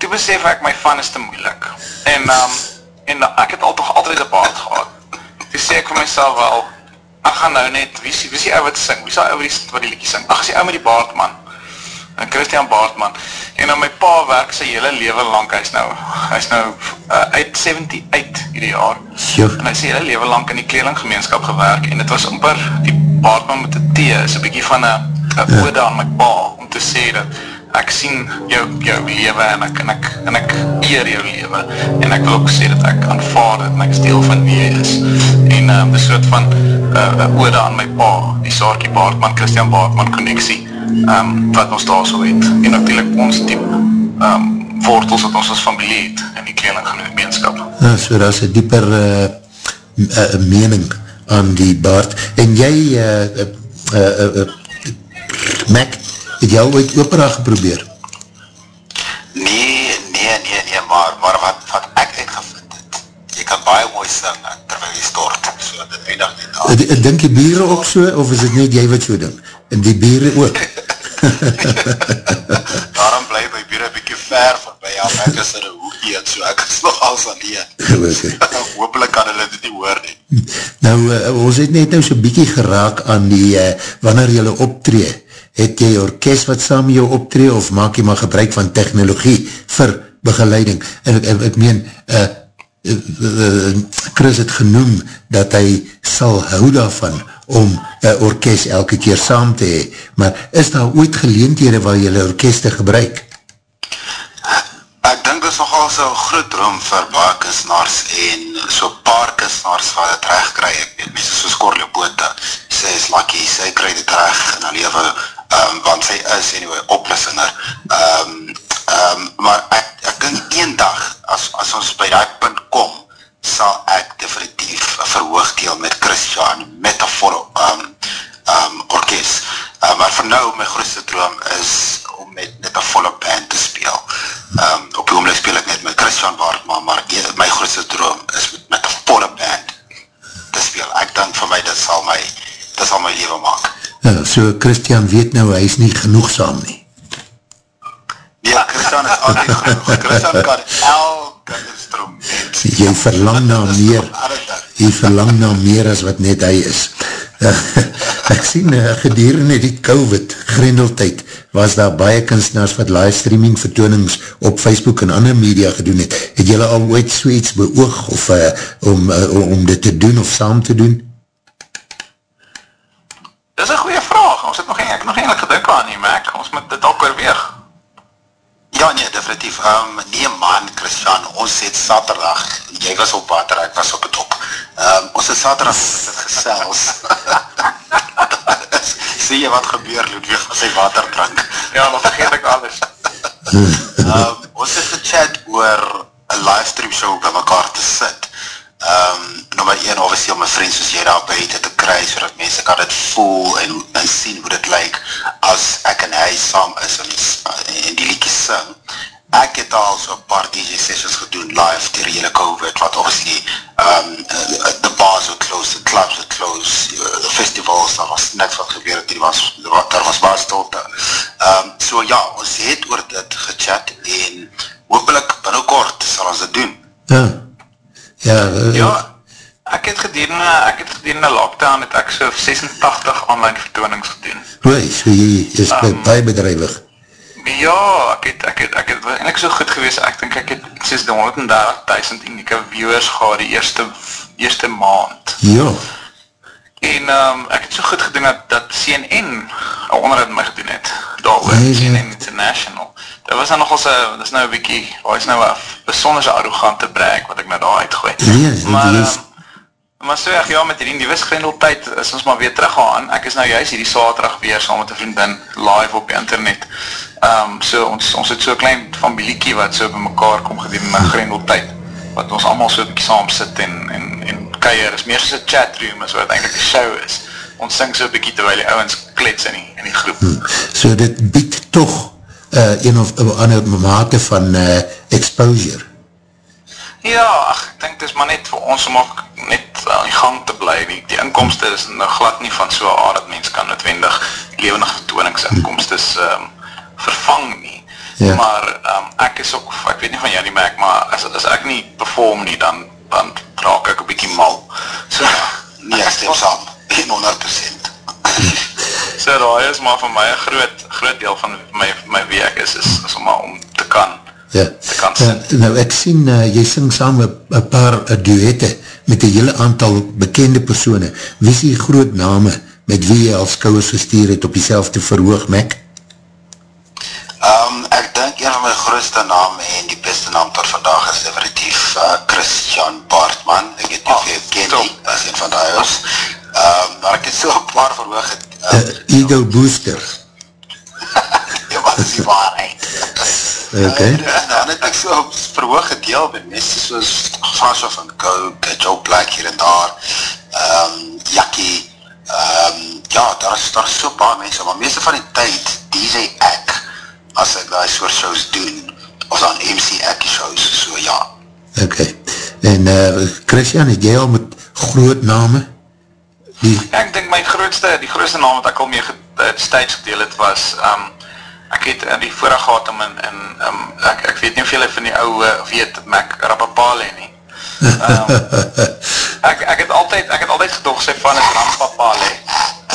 Toe besef ek, my fan is te moeilik. En, um, en ek het al toch altijd een baard gehad. Toe sê ek vir myself wel, ek gaan nou net, wie wie is die ou wat sing, wie is die ou wat die liekie sing, ach, is die ou met die baardman, en Christian Baardman, en dan my pa werk sy hele leven lang, hy is nou, hy is nou uh, uit 78 hierdie jaar, jo. en hy is hele leven lang in die kledinggemeenskap gewerk, en het was amper, die Baardman met die thee, is een bykie van een ja. ode aan my pa, om te sê dat, ek sien jou, jou lewe en ek, en ek, en ek eer jou lewe. En ek wil ook sê dat ek aanvaard het en ek is deel van wie jy is. En um, die soort van uh, ode aan my pa, die Saarkie Baardman, Christian Baardman connectie um, wat ons daar so het. En natuurlijk ons diep um, wortels wat ons as familie het in die kleding gemeenskap. Ja, so daar is een dieper uh, uh, mening aan die baard en jy uh, uh, uh, uh, Mac, Het al ooit opera geprobeer? Nee, nee, nee, nee, maar, maar wat, wat ek uitgevind het, jy kan baie mooi sing terwijl jy stort, so dit eindig net aan. Uh, Dink die bieren ook so, of is het net jy wat so ding? En die bieren ook? Daarom bly my bieren bykie ver van by jou, ek is in een hoekie en so, ek is nog als alleen. Hopelijk kan hulle dit nie hoor nie. Nou, uh, ons het net nou so bykie geraak aan die, uh, wanneer jylle optree, het jy orkest wat saam jou optree of maak jy maar gebruik van technologie vir begeleiding? En ek, ek, meen uh, uh, uh, Chris het genoem dat hy sal hou daarvan om uh, orkest elke keer saam te hee, maar is daar ooit geleendhede waar jy orkeste gebruik? Ek dink dit is nogal so groot droom vir baie kunstenaars en so paar kunstenaars wat het recht kry, ek weet, mense soos Corleo Bote, sy is lucky, sy kry dit recht in haar leven, um, want sy is anyway oplissener. Um, um, maar ek, ek dink een dag, as, as ons by die punt kom, sal ek definitief verhoogdeel met Christian, metafoor um, um, orkest. Um, maar vir nou, my grootste droom is om met net een volle band te speel. Um, op die oomlik speel ek net met Christian Baardman, maar my grootste droom is met, met een volle band te speel. Ek denk vir my, dit sal my, dit sal my leven maak. Uh, so Christian weet nou, hy is nie genoegzaam nie. Ja, Christian is altijd genoeg. Christian kan elke instrument. Jy verlang na meer, jy verlang na meer as wat net hy is. Uh, ek sien, uh, gedurende die COVID grendeltijd, was daar baie kunstenaars wat livestreaming vertoonings op Facebook en ander media gedoen het. Het jylle al ooit so iets beoog of, uh, om, uh, om dit te doen of saam te doen? Dis een goeie vraag, ons het nog, ek nog eindelijk gedink aan nie, Mac, ons moet dit ook oorweeg. Ja, nee, definitief. Um, nee man, Christian, ons het saterdag, jy was op water, ek was op het op. Um, ons het saterdag gesels. Sê jy wat gebeur, Ludwig, as hy water drink? Ja, dan vergeet ek alles. um, ons het gechat oor een livestream show by mekaar te sit. Um, nummer 1, obviously om my vriend soos jy daar buiten te kry, so dat mense kan dit voel en, en sien hoe dit lyk as ek en hy saam is en, en die liedjes sing. Ek het al so paar DJ sessions gedoen live dier hele COVID, wat obviously um, uh, the bars were closed, the clubs were closed, the festivals, daar was net wat gebeur, daar was, daar was baar stilte. Um, so ja, ons het oor dit gechat en hopelijk binnenkort sal ons dit doen. Ja, ja, uh, Ja, ek het gedurende, ek het gedurende lockdown het ek so 86 online vertoonings gedoen. Oei, so jy is um, baie bedrijwig. Ja, ek het, ek het, ek het eindelijk so goed gewees, ek denk ek het 630.000 unieke viewers gehad die eerste, eerste maand. Ja. En um, ek het so goed gedoen dat, dat CNN onderhoud my gedoen het, daar oor, Nee, nee. CNN International. Dit was dan nog eens, dit is nou een bykie, daar is nou een besonderse arrogante brek wat ek nou daar uitgooi. Nee, maar, die is- um, maar so echt, ja, met die nieuwsgrendeltijd is ons maar weer teruggaan. Ek is nou juist hierdie saterdag weer saam met een vriendin live op die internet. Um, so ons, ons het so klein familiekie wat so by mekaar kom gedurende grendeltijd. Wat ons allemaal so 'n bietjie saam sit en, en, en keier. is meer soos een chatroom as wat eindelijk een show is. Ons sing so 'n bietjie terwijl die ouwens klets in die, in die groep. So dit bied toch uh, een of uh, ander mate van uh, exposure. Ja, ach, ek dink dis maar net vir ons om ook net aan die gang te bly. Die, die inkomste is nou glad nie van so aard dat mens kan noodwendig levendige vertooningsinkomstes um, vervang nie. Ja. Maar um, ek is ook, ek weet nie van jou nie, maar ek, maar as, as ek nie perform nie, dan, dan raak ek een bykie mal. So, Nee, ek stem saam, 100%. So daai is maar vir my een groot, groot deel van my, my week is, is, is om maar om te kan. Ja. Te kan Uh, sit. nou ek sien, uh, jy sing saam een paar uh, duette met een hele aantal bekende persone. Wie is die groot name met wie jy als kouwers gestuur het op die selfde verhoog, Mac? Um, ek dink een van my grootste naam en die beste naam tot vandag is definitief uh, Christian Baartman. Ek weet nie of jy hem ken nie, as een van die ons. Um, maar ek het so een paar verhoog het. Uh, Ego Booster. ja, wat is die waarheid? Ok. Uh, en dan het ek so op verhoog gedeel met mense soos Fasha van Coke, Joe Black hier en daar, um, Jackie, um, ja, daar is, daar is so paar mense, maar meeste van die tyd DJ ek, as ek die soort shows doen, of dan MC ek shows, so ja. Ok. En uh, Christian, het jy al met groot name? Die, Ja, ek dink my grootste, die grootste naam wat ek al mee ge, stage gedeel het was, um, ek het uh, die voorraag gehad om in, in um, ek, ek weet nie julle van die ouwe, weet, Mac Rapapale nie. Um, ek, ek het altyd, ek het altyd gedog, sy van is Rampapale.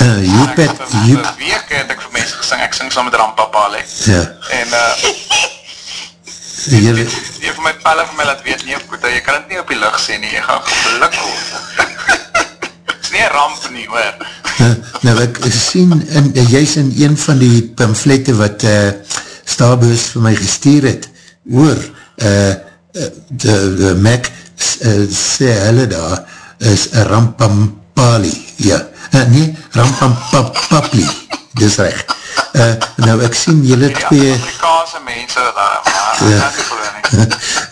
Uh, Ek Joepet, het vir, Joep, vir weke het ek vir mense gesing, ek sing saam met Rampapale. ja, En, uh, jylle, die van my pelle vir my laat weet, nie, Boete, jy kan het nie op die lucht sê nie, jy gaan geluk word. Het is nie een ramp nie, hoor. uh, nou ek sien, in, jy is in een van die pamflette wat uh, Starburst vir my gestuur het, oor, uh, uh, de, de Mac uh, sê hulle daar, is Rampampali, ja, uh, nee, Rampampapapli, dis recht. Uh, nou ek sien julle Die twee, Afrikaanse mense, daar, maar, Ja. ja. nie.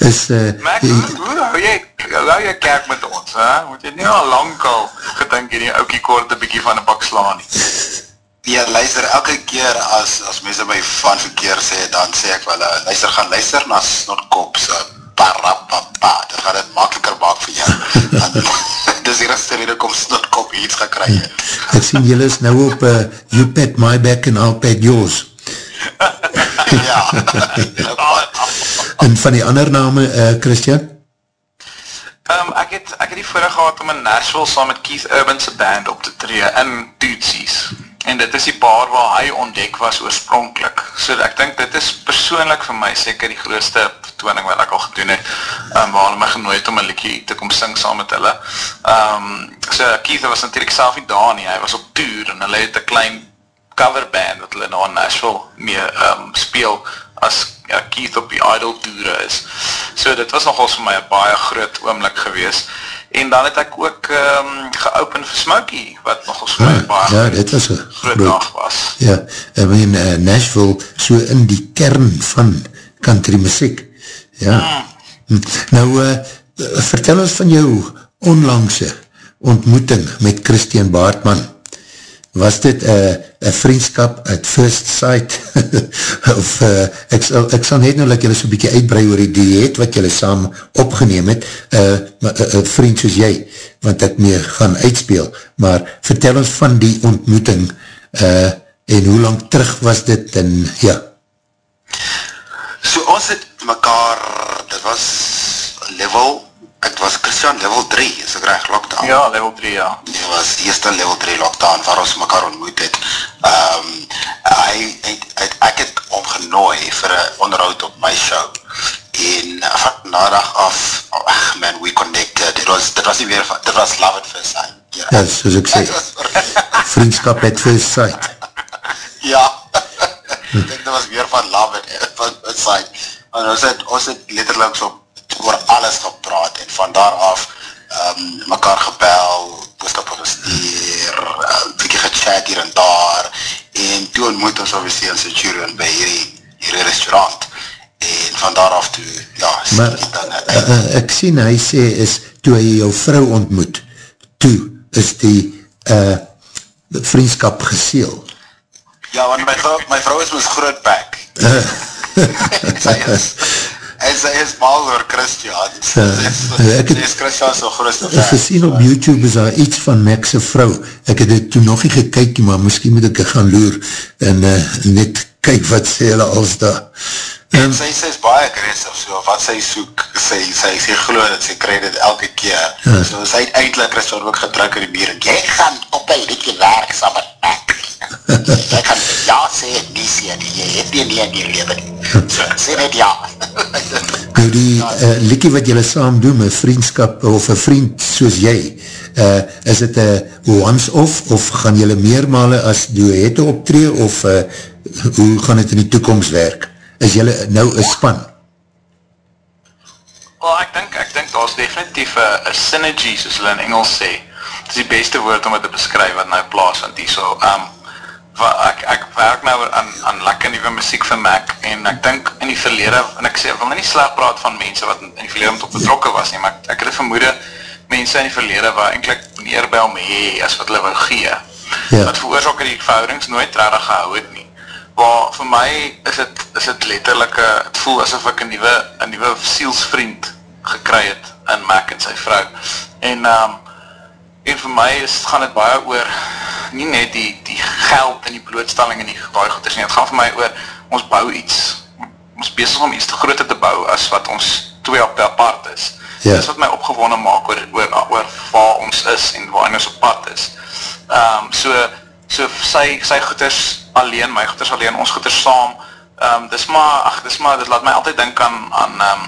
is, uh, Mac, hoe, hoe hou jy, hou jy kerk met ons, hè? Want jy nie al lang al gedink in die oukie kort een bykie van een bak slaan nie. Ja, luister, elke keer as, as mense my van verkeer sê, dan sê ek wel, uh, luister, gaan luister na Snotkop, so, parapapa, dit gaan het makkeliker maak vir jou. En, dis die rest rede kom Snotkop iets gekry het. ek sien julle is nou op uh, You Pat My Back and I'll Pat Yours. ja. En van die ander name, uh, Christian? Um, ek, het, ek het die voorrecht gehad om in Nashville saam met Keith Urban's band op te tree in Tootsies. En dit is die paar waar hy ontdek was oorspronkelijk. So ek dink dit is persoonlik vir my seker die grootste vertooning wat ek al gedoen het, um, waar hulle my genooi het om een liedje te kom sing saam met hulle. Um, so Keith was natuurlijk self nie daar nie, hy was op tour en hulle het een klein coverband wat hulle in Nashville mee um, speel as ja, Keith op die Idol toere is. So dit was nogals vir my een baie groot oomlik gewees. En dan het ek ook um, geopen vir Smokey, wat nogals vir my Ah, baie ja, dit was een groot dag was. Ja, ek meen uh, Nashville so in die kern van country muziek. Ja. Nou, uh, vertel ons van jou onlangse ontmoeting met Christian Baartman. Was dit een uh, vriendskap at first sight? of uh, ek, sal, ek sal net nou dat jylle so'n bykie uitbrei oor die dieet wat jylle saam opgeneem het, een uh, uh, uh, vriend soos jy, want ek mee gaan uitspeel. Maar vertel ons van die ontmoeting uh, en hoe lang terug was dit en ja. Mekaar, dit was level het was Christian level 3, is ek recht, lockdown? Ja, level 3, ja. Dit was eerste level 3 lockdown, waar ons mekaar ontmoet het. Um, hy, hy, hy, ek het omgenooi vir een onderhoud op my show. En van nadag af, oh, man, we connected. Dit was, dit was nie weer, dit was love at first sight. Ja, ja soos ek sê, vriendskap at first sight. ja, ek denk dit was weer van love at first sight. En ons het, ons het letterlijk so oor alles gepraat en van daar af um, mekaar gebel, boodskap gestuur, uh, bykie gechat hier en daar en toe ontmoet ons obviously in Centurion by hierdie, hierdie restaurant en van daar af toe, ja, maar, dan, uh, uh, ek sien hy sê is, toe hy jou vrou ontmoet, toe is die uh, vriendskap geseel. Ja, want my vrou, my vrou is ons groot bek. sy is, en sy is mal oor Christian. Sy is, ek het, is Christian so grootste fan. Gesien op YouTube is daar iets van Max'e vrou. Ek het dit toen nog nie gekyk, maar miskien moet ek gaan loer en uh, net kyk wat sê hulle als daar. En um, sy, sy is baie agressief, so wat sy soek, sy, sy, sy geloof dat sy krij dit elke keer. Uh, so sy het eindelijk Christian ook gedruk in die bier en jy gaan op een liedje werk saam met Mac. jy gaan ja sê en nie sê nie, jy het nie nie in die leven nie. So, sê net ja. nou die uh, liedje wat jylle saam doen, een vriendskap of een vriend soos jy, uh, is het een once-off of gaan jylle meermale as duette optree of uh, hoe gaan het in die toekomst werk? Is jylle nou een span? Wel, ek dink, ek dink, daar is definitief een synergy, soos hulle in Engels sê. Het is die beste woord om het te beskryf wat nou plaas, want die so, um, ek, ek werk nou aan, aan lekker nieuwe muziek vir Mac en ek dink in die verlede, en ek sê, ek wil nou nie sleg praat van mense wat in die verlede tot betrokken was nie, maar ek, ek het vermoede mense in die verlede waar enkelijk meer by om hee as wat hulle wil gee. Ja. Wat veroorzaak die verhoudings nooit rarig gehou het Maar vir my is het, is het letterlijk, het voel asof ek een nieuwe, een nieuwe sielsvriend gekry het in Mac en sy vrou. En, um, en vir my is, gaan het baie oor nie net die, die geld en die blootstelling en die baie goeders nie, het gaan vir my oor, ons bou iets, ons bezig om iets te groote te bou as wat ons twee op apart is. Ja. Dit is wat my opgewonnen maak oor, oor, oor waar ons is en waar ons op pad is. Um, so, so sy, sy goeders alleen, my goeders alleen, ons goeders saam, um, dis maar, ach, dis maar, dit laat my altyd denk aan, aan, um,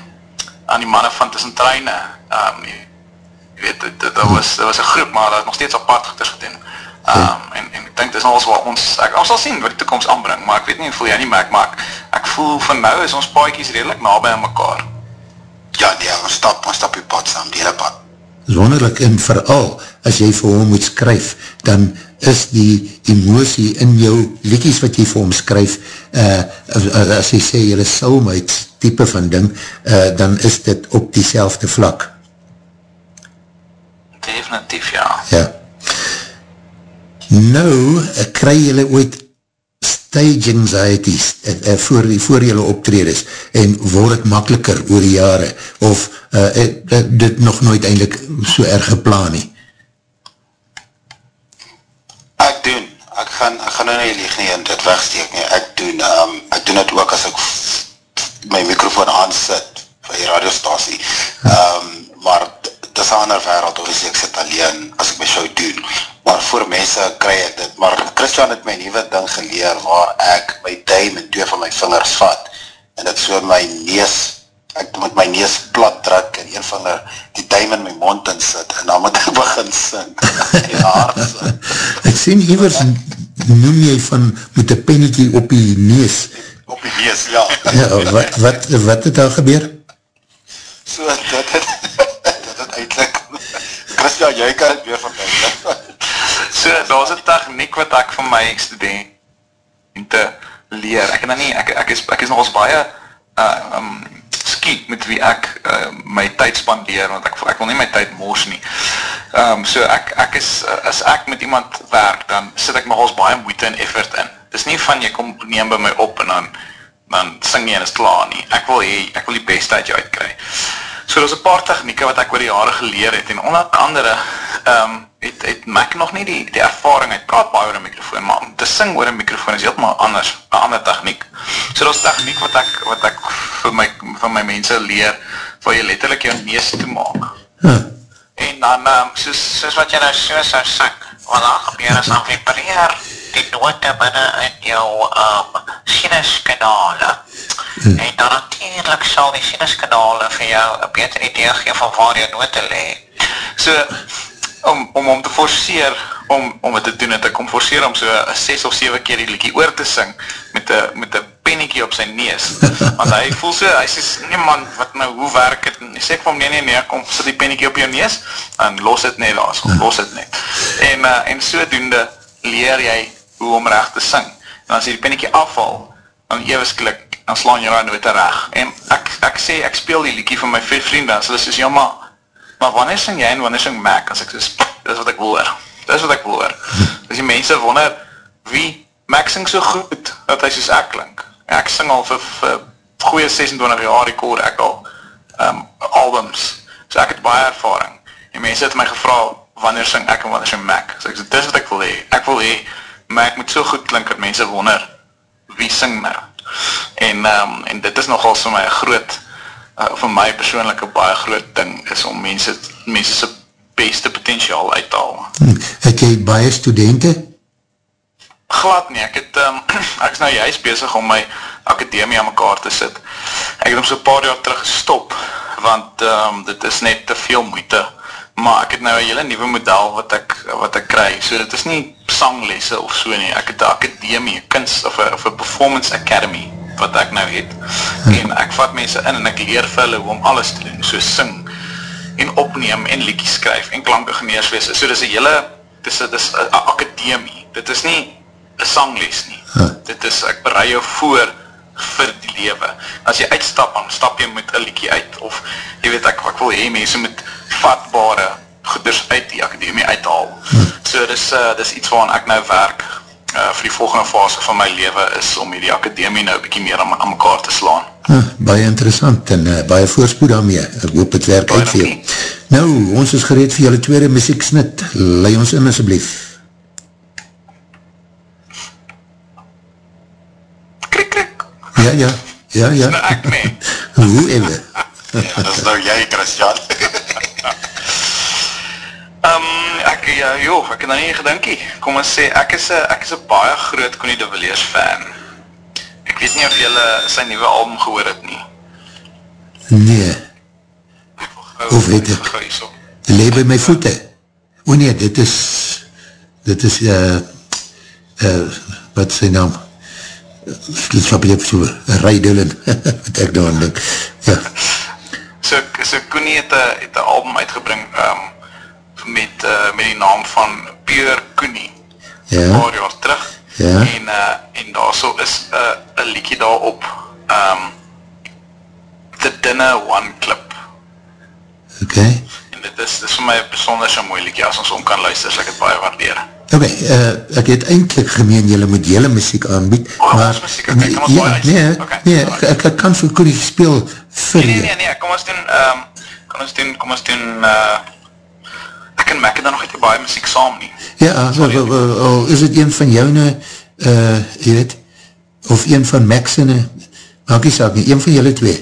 aan die manne van tussen treine, um, jy weet, dit, dit, was, dit was een groep, maar dat nog steeds apart goeders gedoen. Um, en, en ek dink dis alles wat ons, ek, ons sal sien wat die toekomst aanbring, maar ek weet nie, voel jy nie merk, maar ek, ek voel van nou is ons paaikies redelijk nabij aan mekaar. Ja, nee, ons stap, ons stap die pad saam, die hele pad. Wonderlik, en vooral, as jy vir hom moet skryf, dan is die emosie in jou liedjes wat jy vir hom skryf, uh, as jy sê, jy is soulmates type van ding, uh, dan is dit op die vlak. Definitief, ja. Ja. Nou, kry jylle ooit stage anxieties uh, voor, voor jylle optredes en word het makkeliker oor die jare of uh, uh, dit nog nooit eindelijk so erg geplaan nie? Ek doen, ek gaan, ek gaan nou nie lieg nie en dit wegsteek nie, ek doen, um, ek doen het ook as ek my microfoon aansit van die radiostasie, um, maar dit is een ander wereld, of ek sit alleen as ek my show doen, maar voor mense kry ek dit, maar Christian het my nieuwe ding geleer, waar ek my duim en twee van my vingers vat, en het so my nees, ek moet my nees plat druk, en een van die duim in my mond in sit, en dan moet ek begin sing, en hard sing. Ek sien Ivers, noem jy van, met een pennetje op die nees, op die nees, ja. ja wat, wat, wat het daar gebeur? So, dit het, dit het eindelijk, Christian, jy kan het weer my, So, daar is een techniek wat ek van my studenten leer. Ek, nie, ek, ek, is, ek is nog ons baie uh, um, skiet met wie ek uh, my tyd spandeer, want ek, ek wil nie my tyd mors nie. Um, so ek, ek is, as ek met iemand werk, dan sit ek nogals baie moeite en effort in. Dis nie van jy kom neem by my op en dan, dan sing jy en is klaar nie. Ek wil, hee, ek wil die beste uit jou uitkry. So daar is een paar technieke wat ek oor die jare geleer het en onder andere um, het, het Mac nog nie die, die ervaring, het praat baie oor een microfoon, maar om te sing oor een microfoon is helemaal anders, een ander techniek. So daar is techniek wat ek, wat ek vir my, vir my mense leer, waar jy letterlijk jou neus te maak. Huh. En dan, um, soos, soos wat jy nou so so sing, wat dan gebeur is, dan vibreer die note binnen in jou um, sinuskanale. Hmm. En dan natuurlijk sal die sinuskanale vir jou een beter idee gee van waar jou note lee. So, om, om om te forceer om, om het te doen, het ek om forceer om so 6 of 7 keer die liekie oor te sing met een met penniekie op sy nees. Want hy voel so, hy sê, nee man, wat nou, hoe werk het? En sê ek van, nee, nee, nee, kom, sit die penniekie op jou nees en los het net, as, los het net. En, uh, en sodoende leer jy hoe om recht te sing. En as jy die penniekie afval, dan ewisklik dan slaan jy daar nooit reg. En ek, ek sê, ek speel die liekie van my vrienden, so dis is, ja, maar, maar wanneer sing jy en wanneer sing Mac, as ek sê, dis wat ek wil hoor. Dis wat ek wil hoor. As die mense wonder, wie Mac sing so goed, dat hy soos ek klink. Ek sing al vir, vir goeie 26 jaar, ek hoor ek al um, albums. So ek het baie ervaring. En mense het my gevra, wanneer sing ek en wanneer sing Mac. So ek sê, dis wat ek wil hee. Ek wil hee, Mac moet so goed klink, dat mense wonder, wie sing nou? En, um, en dit is nogal vir my groot, uh, vir my persoonlijke baie groot ding, is om mense, mense sy beste potentiaal uit te haal. Hmm. Het jy baie studenten? Glad nie, ek het, um, ek is nou juist bezig om my akademie aan mekaar te sit. Ek het om so paar jaar terug gestop, want um, dit is net te veel moeite, maar ek het nou een hele nieuwe model wat ek, wat ek krijg, so dit is nie sanglesse of so nie, ek het een akademie, een kunst, of een performance academy, wat ek nou het, en ek vat mense in, en ek leer vir hulle om alles te doen, so sing, en opneem, en liedjes skryf, en klanke geneerswees, so dit is een hele, dit is een akademie, dit is nie een sangles nie, huh. dit is, ek bereid jou voor, vir die lewe. As jy uitstap, dan stap jy met een liedje uit, of jy weet ek, ek wil hee, mense met vatbare goeders uit die akademie uithaal. Hmm. So dis, uh, dis iets waarin ek nou werk uh, vir die volgende fase van my leven is om die akademie nou bykie meer aan, aan mekaar te slaan. Ah, baie interessant en uh, baie voorspoed daarmee. Ek hoop het werk uit vir jou. Nou, ons is gereed vir julle tweede muzieksnit. Lei ons in asjeblief. Krik, krik. Ja, ja, ja, ja. Nou ek mee. Hoe ewe? ja, dis nou jy, Christian. um, ek, ja, joh, ek het nou nie gedinkie. Kom ons sê, ek is een, ek is een baie groot Connie de Villiers fan. Ek weet nie of jylle sy nieuwe album gehoor het nie. Nee. Of weet ek? Lewe by my voete. O nee, dit is, dit is, uh, uh, wat sy naam? Dit is wat so, Ray Dillon, wat ek nou aan denk. Ja. So, so Connie het een album uitgebring, um, met, uh, met die naam van Pure Koenie ja. een paar jaar terug. Ja. en, uh, en daar so is uh, een liedje daarop um, The Dinner One Clip. Ok en dit is, dit is vir my besonder so mooi liedje as ons om kan luister, so ek het baie waardeer. Ok, uh, ek het eindelijk gemeen jylle moet jylle muziek aanbied oh, maar, muziek, okay, kan ons ja, nee, okay, nee, ek, ek, ek kan vir Koenie speel vir nee, nee, nee, nee, kom ons doen um, kom ons doen, kom ons doen uh, ek en Mac het dan nog nie baie muziek saam nie. Ja, Sorry, wel, wel, wel, is het een van jou nou, uh, jy weet, of een van Mac's en maak nie saak nie, een van julle twee.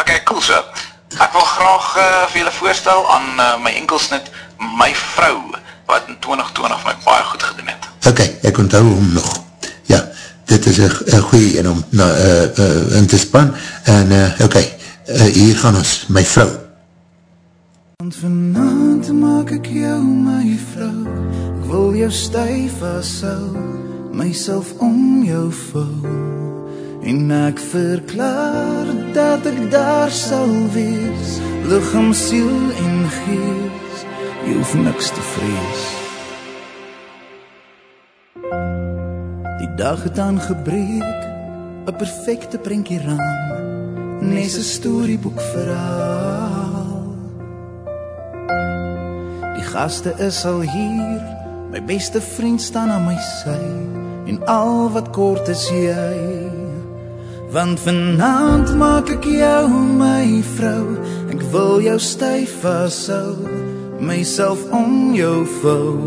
Ok, cool so. Ek wil graag uh, vir julle voorstel aan uh, my enkelsnit, my vrou, wat in 2020 my baie goed gedoen het. Ok, ek onthou hom nog. Ja, dit is een goeie en om na, uh, uh, in te span, en uh, ok, uh, hier gaan ons, my vrou. Want vanavond maak ek jou my vrou. Ek wil jou stuif vashou Myself om jou vou En ek verklaar dat ek daar sal wees. Lichaam, siel en gees Jy hoef niks te vrees. Die dag het aangebreek Een perfecte prinkie raam. Nes 'n storieboek verhaal. Gaste is al hier, my beste vriend staan aan my sy en al wat kort is jy. Want vanaand maak ek jou my vrou, ek wil jou styf vashou, myself om jou vou.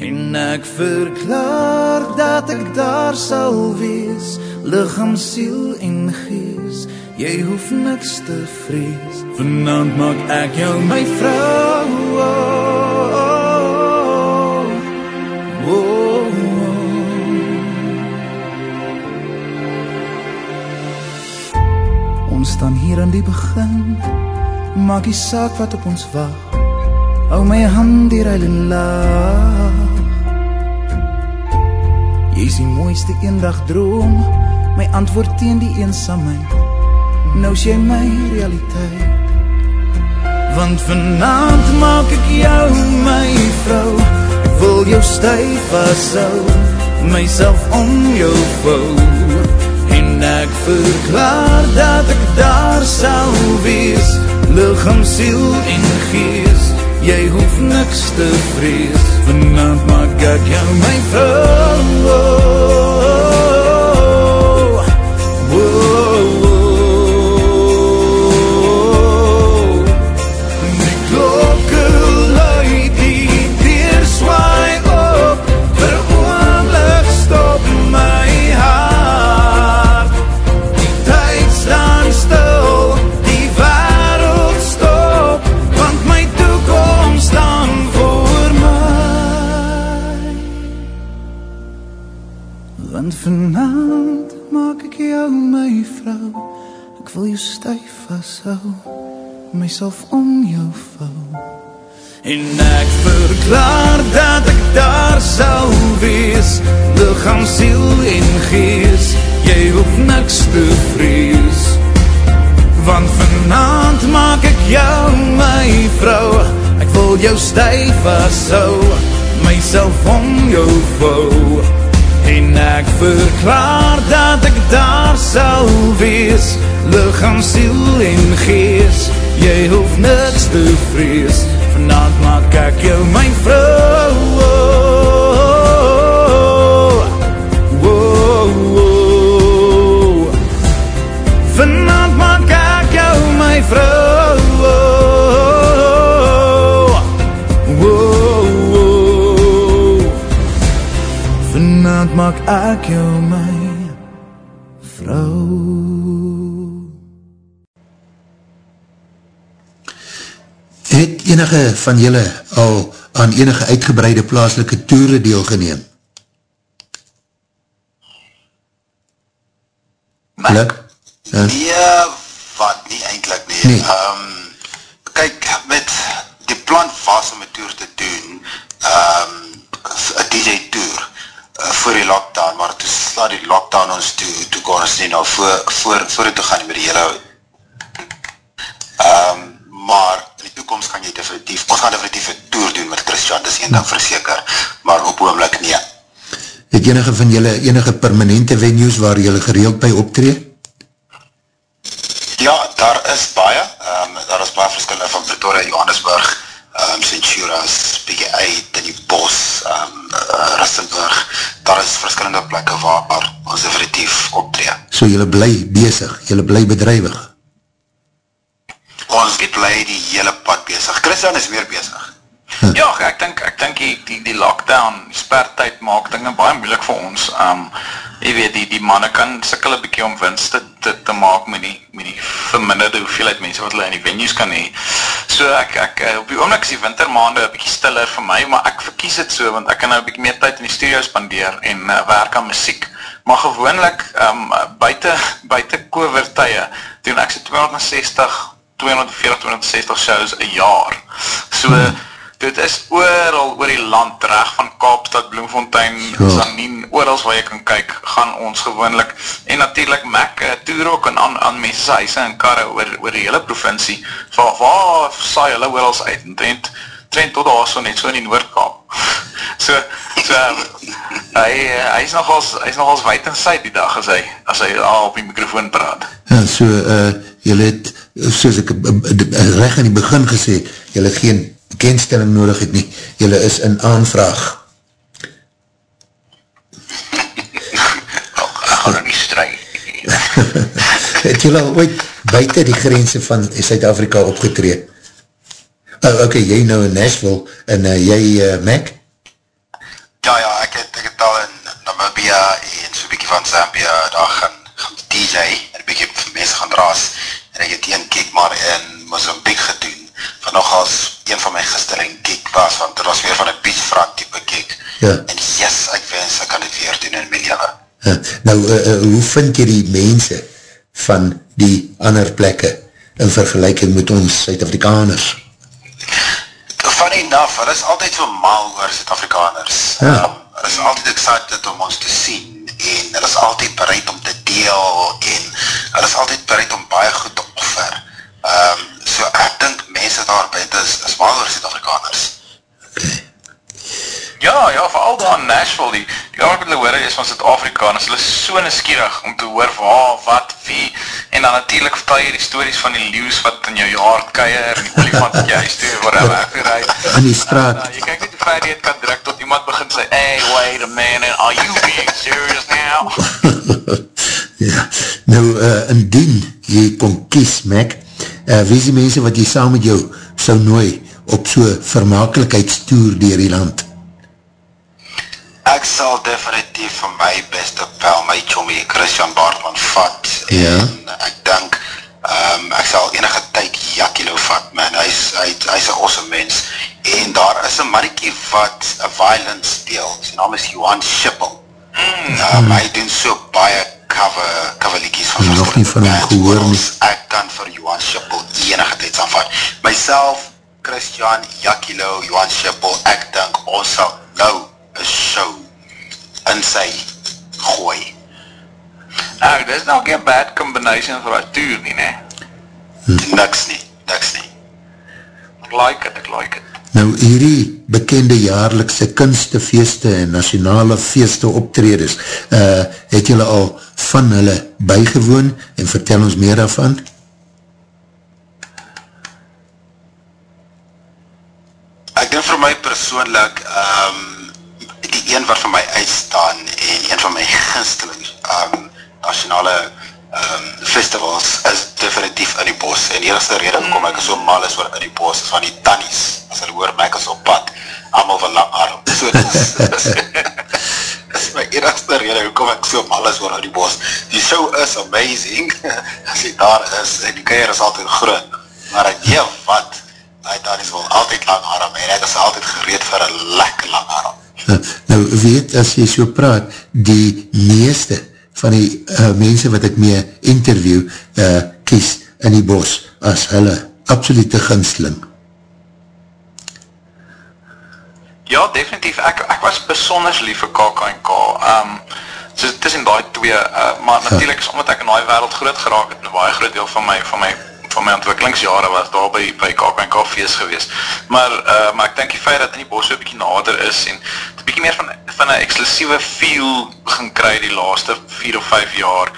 En ek verklaar dat ek daar sal wees, liggaam, siel en gees. Jy hoef niks te vrees. Vanaand maak ek jou my vrou. Oh, Ons staan hier aan die begin. Maak nie saak wat op ons wag. Hou my hand hier en lag. Jy is die mooiste eendag droom, my antwoord teen die eensaamheid. Nou jy my realiteit. Want vanaand maak ek jou my vrou. Ek wil jou styf vashou, myself om jou vou. En ek verklaar dat ek daar sal wees, liggaam, siel en gees. Jy hoef niks te vrees, vanaand maak ek jou my vrou. Vanaand maak ek jou my vrou. Ek wil jou styf vashou, myself om jou vou. En ek verklaar dat ek daar sal wees, liggaam, siel en gees. Jy hoef niks te vrees. Want vanaand maak ek jou my vrou. Ek wil jou styf vashou, myself om jou vou. En ek verklaar dat ek daar sal wees, liggaam, siel en gees. Jy hoef niks te vrees. Vanaand maak ek jou my vrou. Maak ek jou my vrou. Het enige van julle al aan enige uitgebreide plaaslike toere deelgeneem? Hulle? Ja, Nee, wat nie eintlik nie. Nee. Ehm kyk met die plan was om 'n toer te doen, ehm 'n DJ toer uh, voor die lockdown, toe slaat die lockdown ons toe toe kon ons nie nou voor voor vorentoe gaan nie met die hele ehm maar in die toekoms gaan jy definitief ons gaan definitief 'n toer doen met Christian, dis een ding verseker, maar op oomblik nee. het enige van julle enige permanente venues waar julle gereeld by optree? Ja, daar is baie. Um, daar is baie verskillende van Pretoria, Johannesburg, um, Centurias, bietjie uit in die bos, ehm um, uh, Rustenburg. Daar is verskillende plekke waar, ons definitief optree. So julle bly bezig, julle bly bedrijwig. Ons bly die hele pad besig. Christian is meer besig. Ja, ek dink ek dink die die die lockdown, die spertyd maak dinge baie moeilik vir ons. Um jy weet die die manne kan sukkel 'n bietjie om wins te, te te maak met die met die verminderde hoeveelheid mense wat hulle in die venues kan hê. So ek ek eh, op die oomblik is die wintermaande 'n bietjie stiller vir my, maar ek verkies dit so want ek kan nou 'n bietjie meer tyd in die studio spandeer en uh, werk aan musiek. Maar gewoonlik um buite buite COVID tye doen ek so 260 240 260 shows 'n jaar. So hmm. Dit is oral oor die land reg van Kaapstad, Bloemfontein, Ja. Sanien, oral waar jy kan kyk, gaan ons gewoonlik en natuurlik Mac uh, toer ook aan aan, aan mense se huise en karre oor oor die hele provinsie. Waar waar saai hulle oral uit en trend trend tot daarso net so in die Noord-Kaap. so so um, hy uh, hy's nogals hy's nogals wyd en suid die dag as hy as hy al op die mikrofoon praat. Ja, so, uh, jylle het, soos ek recht in die begin gesê, jylle het geen bekendstelling nodig het nie, jylle is in aanvraag. Ek gaan nou nie strui. het jylle al ooit buiten die grense van Suid-Afrika opgetree? Oh, ok, jy nou in Nashville, en uh, jy uh, Mac? Ja, ja, ek het, ek het al in Namibia en so'n bykie van Zambia daar gaan, gaan DJ en bykie vir mense gaan draas en ek het een nou, uh, uh, hoe vind jy die mense van die ander plekke in vergelijking met ons Suid-Afrikaners? Funny enough, hulle is altyd so mal oor Suid-Afrikaners. Ja. Um, hulle is altyd excited om ons te sien en hulle is altyd bereid om te deel en hulle is altyd bereid om baie goed te offer. Um, so ek dink mense daar buiten is, is mal oor Suid-Afrikaners. Ja, ja, vooral daar in Nashville, die, die ouwe wat hulle hoor is van Zuid-Afrikaners, hulle is so nieuwsgierig om te hoor waar, wat, wie, en dan natuurlijk vertel jy die stories van die leeuws wat in jou jaard keier, en die olifant wat jy huis toe, waar hy weggeruid. In die straat. En, uh, jy kyk net hoe ver jy het kan druk tot iemand begin sê, hey, wait a minute, are you being serious now? ja, nou, uh, indien jy kon kies, Mac, uh, wie is die mense wat jy saam met jou sou nooi op so vermakelijkheidstoer dier die land? Ek sal definitief vir my beste pel, my chomie Christian Baartman vat. Ja. En ek dink, um, ek sal enige tyd Jakilo vat, man. Hy is, hy, hy is een awesome mens. En daar is een mannetjie wat een violence speel. Sy naam is Johan Schippel. Mm. Um, hy doen so baie cover, cover liedjies van Nog nie van bands, gehoor nie. Ek kan vir Johan Schippel enige tyd aanvat. Myself, Christian, Jakilo, Johan Schippel, ek dink ons sal nou een show in sy gooi. Nou, dit is nou geen bad combination vir die tour nie, ne? Niks nie, niks nie. Ek like it, ek like it. Nou, hierdie bekende jaarlikse kunstefeeste en nationale feeste optredes, uh, het julle al van hulle bygewoon en vertel ons meer daarvan? Ek dink vir my persoonlik, um, die een wat vir my uitstaan en een van my ginsteling um, nationale um, festivals is definitief in die bos. En die eerste rede kom ek so mal is oor in die bos, is van die tannies, as hulle hoor my ek is op pad, allemaal van lang arm. So dit is, is, is my enigste rede hoekom ek so mal is oor in die bos. Die show is amazing, as jy daar is, en die keier is altyd groen. Maar ek weet wat, hy daar is wel altyd lang arm, en ek is altyd gereed vir een lekker lang arm. Nou, weet, as jy so praat, die meeste van die uh, mense wat ek mee interview, uh, kies in die bos as hulle absolute ginsteling. Ja, definitief. Ek, ek was besonders lief vir KAK&K. Um, so tussen die twee, uh, maar natuurlijk is omdat ek in die wereld groot geraak het, een baie groot deel van my, van my van my ontwikkelingsjare was daar by, by KAK&K feest gewees. Maar, uh, maar ek denk die feit dat in die bos so bykie nader is en het bykie meer van, van een exclusieve feel begin kry die laaste 4 of 5 jaar,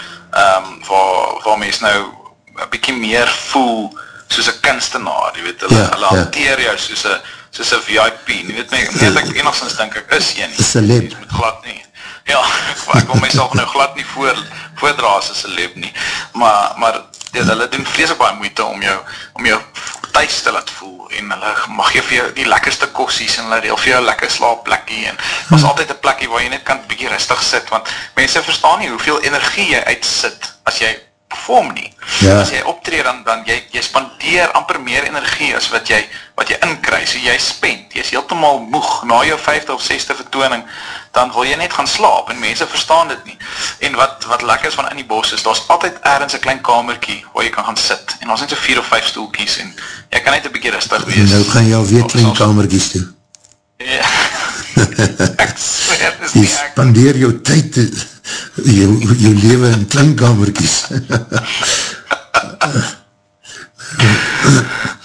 um, waar, waar mens nou een bykie meer voel soos een kunstenaar, jy weet, hulle, Ja, ja, hulle ja. hanteer jou soos een soos een VIP, nie weet my, net ek enigszins denk ek is jy nie. Een celeb. Mens moet glad nie. Ja, ek, ek wil myself nou glad nie voor, voordra as een celeb nie. Maar, maar ja, hulle doen vleeslik baie moeite om jou, om jou thuis te laat voel en hulle mag jy vir jou die lekkerste kossies en hulle deel vir jou een lekker slaapplekkie en was altyd een plekkie waar jy net kan bykie rustig sit, want mense verstaan nie hoeveel energie jy uitsit as jy perform nie. Ja. As jy optree dan dan jy jy spandeer amper meer energie as wat jy wat jy inkry. So jy spend, jy's heeltemal moeg na jou 5de of 6de vertoning, dan wil jy net gaan slaap en mense verstaan dit nie. En wat wat lekker is van in die bos is daar's altyd ergens 'n klein kamertjie waar jy kan gaan sit. En daar's net so 4 of 5 stoeltjies en jy kan net 'n bietjie rustig En wees. nou gaan jy alweer klein kamerkies toe. Ja. ek swear, dis Jy nie ek. spandeer jou tyd, jou, jou leven in klein kamerkies.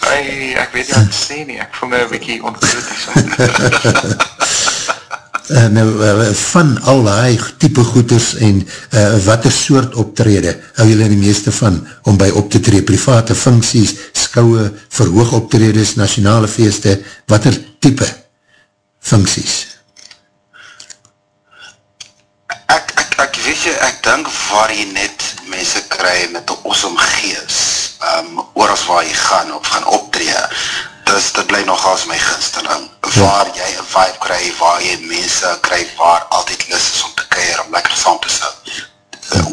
Ai, ek weet nie wat te sê nie. Ek voel my 'n bietjie ongelukkig so. uh, nou, uh, van al die type goeders en uh, wat is soort optrede, hou julle die meeste van om by op te tree, private funksies, skouwe, verhoog optredes, nationale feeste, wat er type funksies? Ek, ek, ek weet jy, ek denk waar jy net mense kry met die awesome gees, um, oor as waar jy gaan, of gaan optree, dis, dit bly nogals my ginsteling, waar jy een vibe kry, waar jy mense kry, waar altyd lus is om te keir, om lekker saam te sit,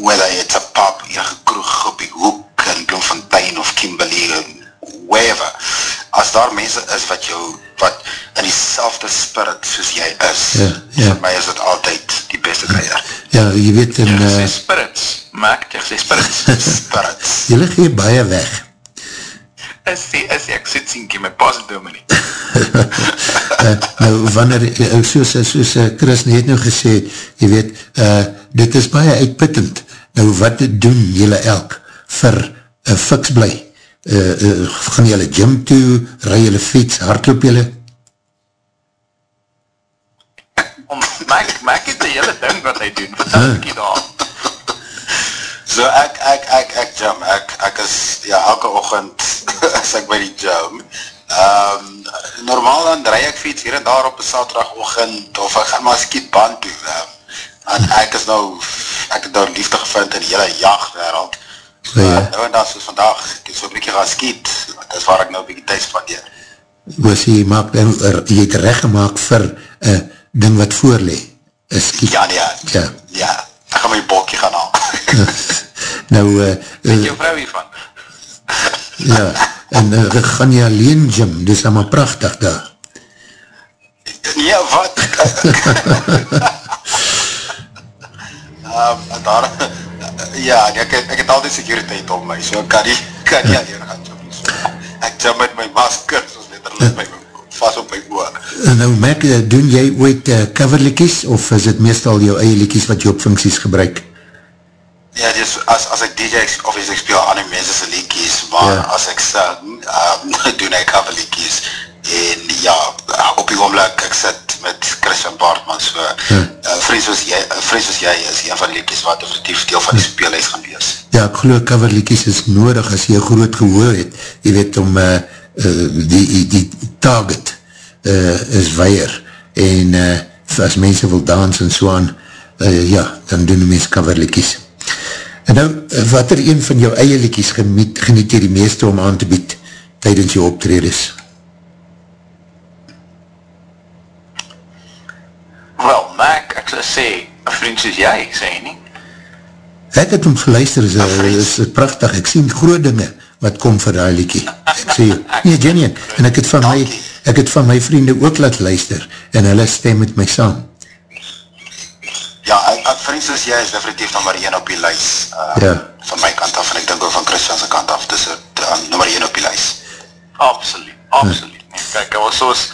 whether it's a pub, jy gekroeg op die hoek, in Bloemfontein of Kimberley, wherever, as daar mense is wat jou, wat in die selfde spirit soos jy is, Ja, ja. vir my is dit altyd die beste kreier. Ja, jy weet, in, Jy gesê uh, spirits, Mac, jy gesê spirits. Spirits. julle gee baie weg. Is die, is die, ek sit sienkie, my pas dominee. uh, nou, wanneer, uh, soos, soos uh, Chris net nou gesê, jy weet, uh, dit is baie uitputtend. Nou, wat doen julle elk vir uh, fiks bly? Uh, uh, gaan julle gym toe, rij julle fiets, hardloop julle? Om, Mac, Mac het die hele ding wat hy doen, vertel ek jy daar. So ek, ek, ek, ek gym, ek, ek is, ja, elke ochend is ek by die gym. Um, normaal dan rij ek fiets hier en daar op een saterdagochtend, of ek gaan maar skietband toe. Um, en ek is nou, ek het nou liefde gevind in die hele jachtwereld. So, Ja, ja. nou en dan soos vandag, ek het so een bykie gaan skiet, dit is waar ek nou een bykie thuis spandeer. Was jy, maak, uh, jy het recht gemaakt vir een uh, ding wat voorlee? Een skiet. Ja, nee, Ja. ja, ek gaan my bokkie gaan haal. nou, uh, Weet uh, jou vrou hiervan? ja, en uh, gaan jy alleen gym, dis allemaal prachtig daar. Nee, wat? um, daar, ja, nee, ek, het- ek het altyd securiteit op my, so kan nie, kan nie alleen gaan nie. So, ek jump met my masker, soos letterlijk my, nou, Mac, uh, doen jy ooit uh, coverlikies, of is het meestal jou eie likies wat jy op funksies gebruik? Ja, dus as, as ek DJ of as ek speel ander mense se liedjies, maar Ja. as ek sing, um, doen ek cover liedjies. En ja, op die oomlik, ek sit met Christian Baartman, so Ja. uh, Vriend soos jy, Vriend soos jy is een van die liedjies wat definitief deel van die speelhuis gaan wees. Ja, ek geloof coverlikies is nodig as jy groot gehoor het, jy weet om uh, uh, die, die target uh, is weier en uh, as mense wil dans en so aan, uh, ja, dan doen die mense coverlikies. En nou, wat er een van jou eie likies geniet, geniet jy die meeste om aan te bied tydens jou optredes? Wel, Mac, ek sal sê, een vriend soos jy, sê nie? Ek het hom geluister, is, is, is prachtig, ek sien groot dinge wat kom vir die liekie. Ek sê, nee, genuine, en ek het van my, ek het van my vriende ook laat luister, en hulle stem met my saam. Ja, ek, ek vriend soos jy is definitief nummer 1 op die lys. Uh, Ja. Van my kant af, en ek dink ook van Christian se kant af, dis het uh, nummer 1 op die lys. Absoluut, absoluut. Nee, kijk, daar was soos,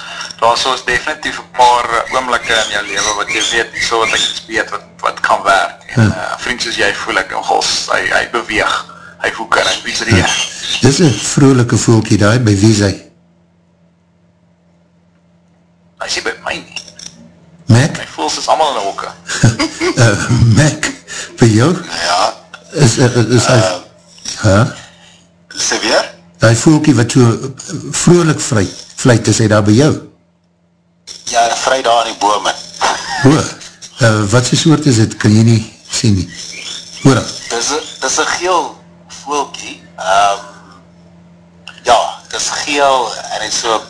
daar was soos definitief een paar oomblikke in jou leven wat jy weet, so wat ek weet wat, wat kan werk. En uh, vriend soos jy voel ek, nogals, hy, hy beweeg, hy voeker, hy vibreer. Dis een vrolijke voelkie daar, by wie is hy? Hy sê by my nie. Mac? My voels is allemaal in die hokke. Uh, Mac, by jou? Ja, Is, uh, is hy, huh? sê weer? hy voelkie wat so vrolijk vluit, vluit, is hy daar by jou? Ja, vry daar in die bome. Ho, uh, wat sy soort is het, kan jy nie sien nie. Hoor, een, dis een geel voelkie. Um, ja, dis geel en het so,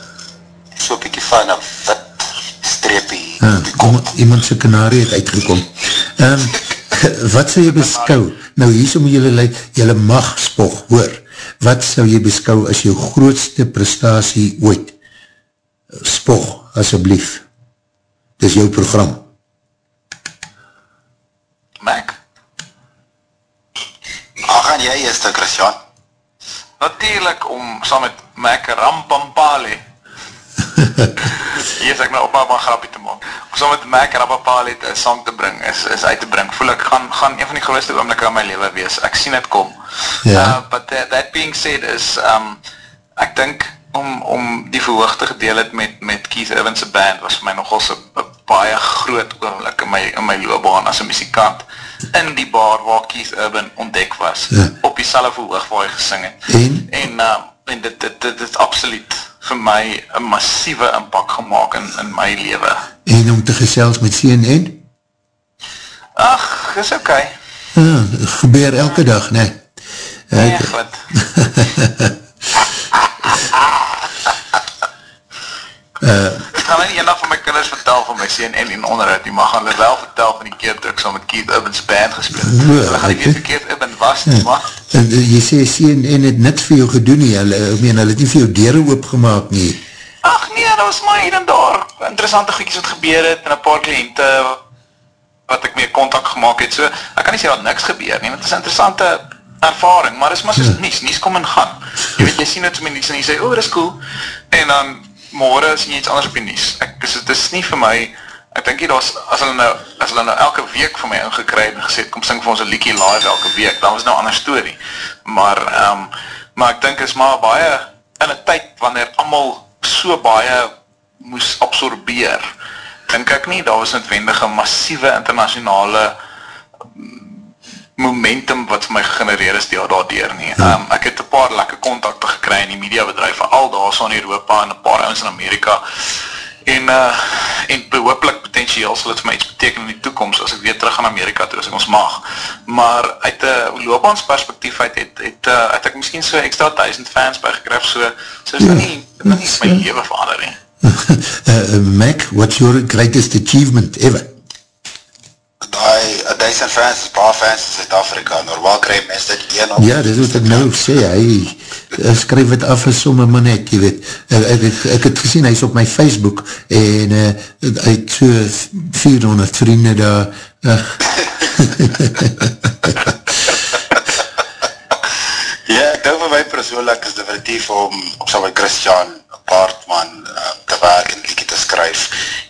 so bykie van een wit streepie uh, op die kop. iemand, iemand sy kanarie het uitgekom. Um, wat sal jy beskou? Nou, hier som jylle, like, jylle mag spog, hoor. Wat sal jy beskou as jou grootste prestatie ooit? Spog, asjeblief. Dis jou program. Mac. Gaan jy eerste, Christian? Natuurlijk om saam met Mac Rampampale Hier is ek nou op maar maar grapie te maak. Om saam met Mac Rampampale een song te bring, is, is uit te bring. Voel ek gaan, gaan een van die grootste oomblikke in my leven wees. Ek sien het kom. Ja. Uh, but that, that being said is, um, ek dink om, om die verhoogte gedeel het met, met Keith Evans' band was vir my nogal so baie groot oomlik in my, in my loopbaan as een muzikant in die bar waar Keith Urban ontdek was, Ja. op die selfe hoog waar hy gesing het. En? En, uh, en dit, dit, dit, dit absoluut vir my een massieve impact gemaakt in, in my leven. En om te gesels met CNN? Ach, is oké. Okay. Ah, gebeur elke dag, nee. Nee, goed. Ek gaan nie eendag van my kinders vertel van my sien en in onderhoud, die mag hulle wel vertel van die keer toe ek so met Keith Urban's band gespeel. het. Ja, Hulle gaan nie weet wie Keith Urban was nie, maar En, uh, jy sê CNN het niks vir jou gedoen nie, hulle, ek meen, hulle het nie vir jou deur oopgemaak nie. ach nee, dat was maar hier en daar interessante goedjes wat gebeur het en een paar kliënte wat ek mee contact gemaakt het. So, ek kan nie sê dat niks gebeur nie, want het is interessante ervaring, maar het is maar soos Ja. nies, nies kom en gaan. Jy weet, jy sien het so met nies en jy sê, oh, dit is cool, en dan sien jy iets anders op die nies. Ek, dus het is nie vir my, ek denk nie, as, as, hulle nou, as hulle nou elke week vir my ingekry het en gesê, kom sing vir ons een liekie live elke week, dan was nou een ander story. Maar, um, maar ek dink is maar baie, in een tyd wanneer allemaal so baie moes absorbeer, dink ek nie, daar was noodwendig een massieve internationale momentum wat vir my gegenereer is deel daardeur nie. Um, ek het 'n paar lekker kontakte gekry in die mediabedryf, veral daarso in Europa en 'n paar ouens in Amerika. En uh en hooplik potensieel sal dit vir my iets beteken in die toekoms as ek weer terug gaan Amerika toe as ek ons mag. Maar uit 'n loopbaansperspektief uit het het uh, het ek miskien so ekstra 1000 fans bygekry so. So is Ja, dit nie dit is my uh, lewe verander nie. uh, Mac, what's your greatest achievement ever? Daai 1000 fans is baie fans in Suid-Afrika. Normaal kry mense dit een of Ja, dit is wat ek nou sê, hy skryf het af as somme maar net, jy weet, ek, ek, ek, ek het gesien, hy is op my Facebook, en uh, hy het so 400 vriende daar, uh, Ja, ek dink vir my persoonlik is definitief om op saam met Christian Paartman uh, te werk en liedjie te skryf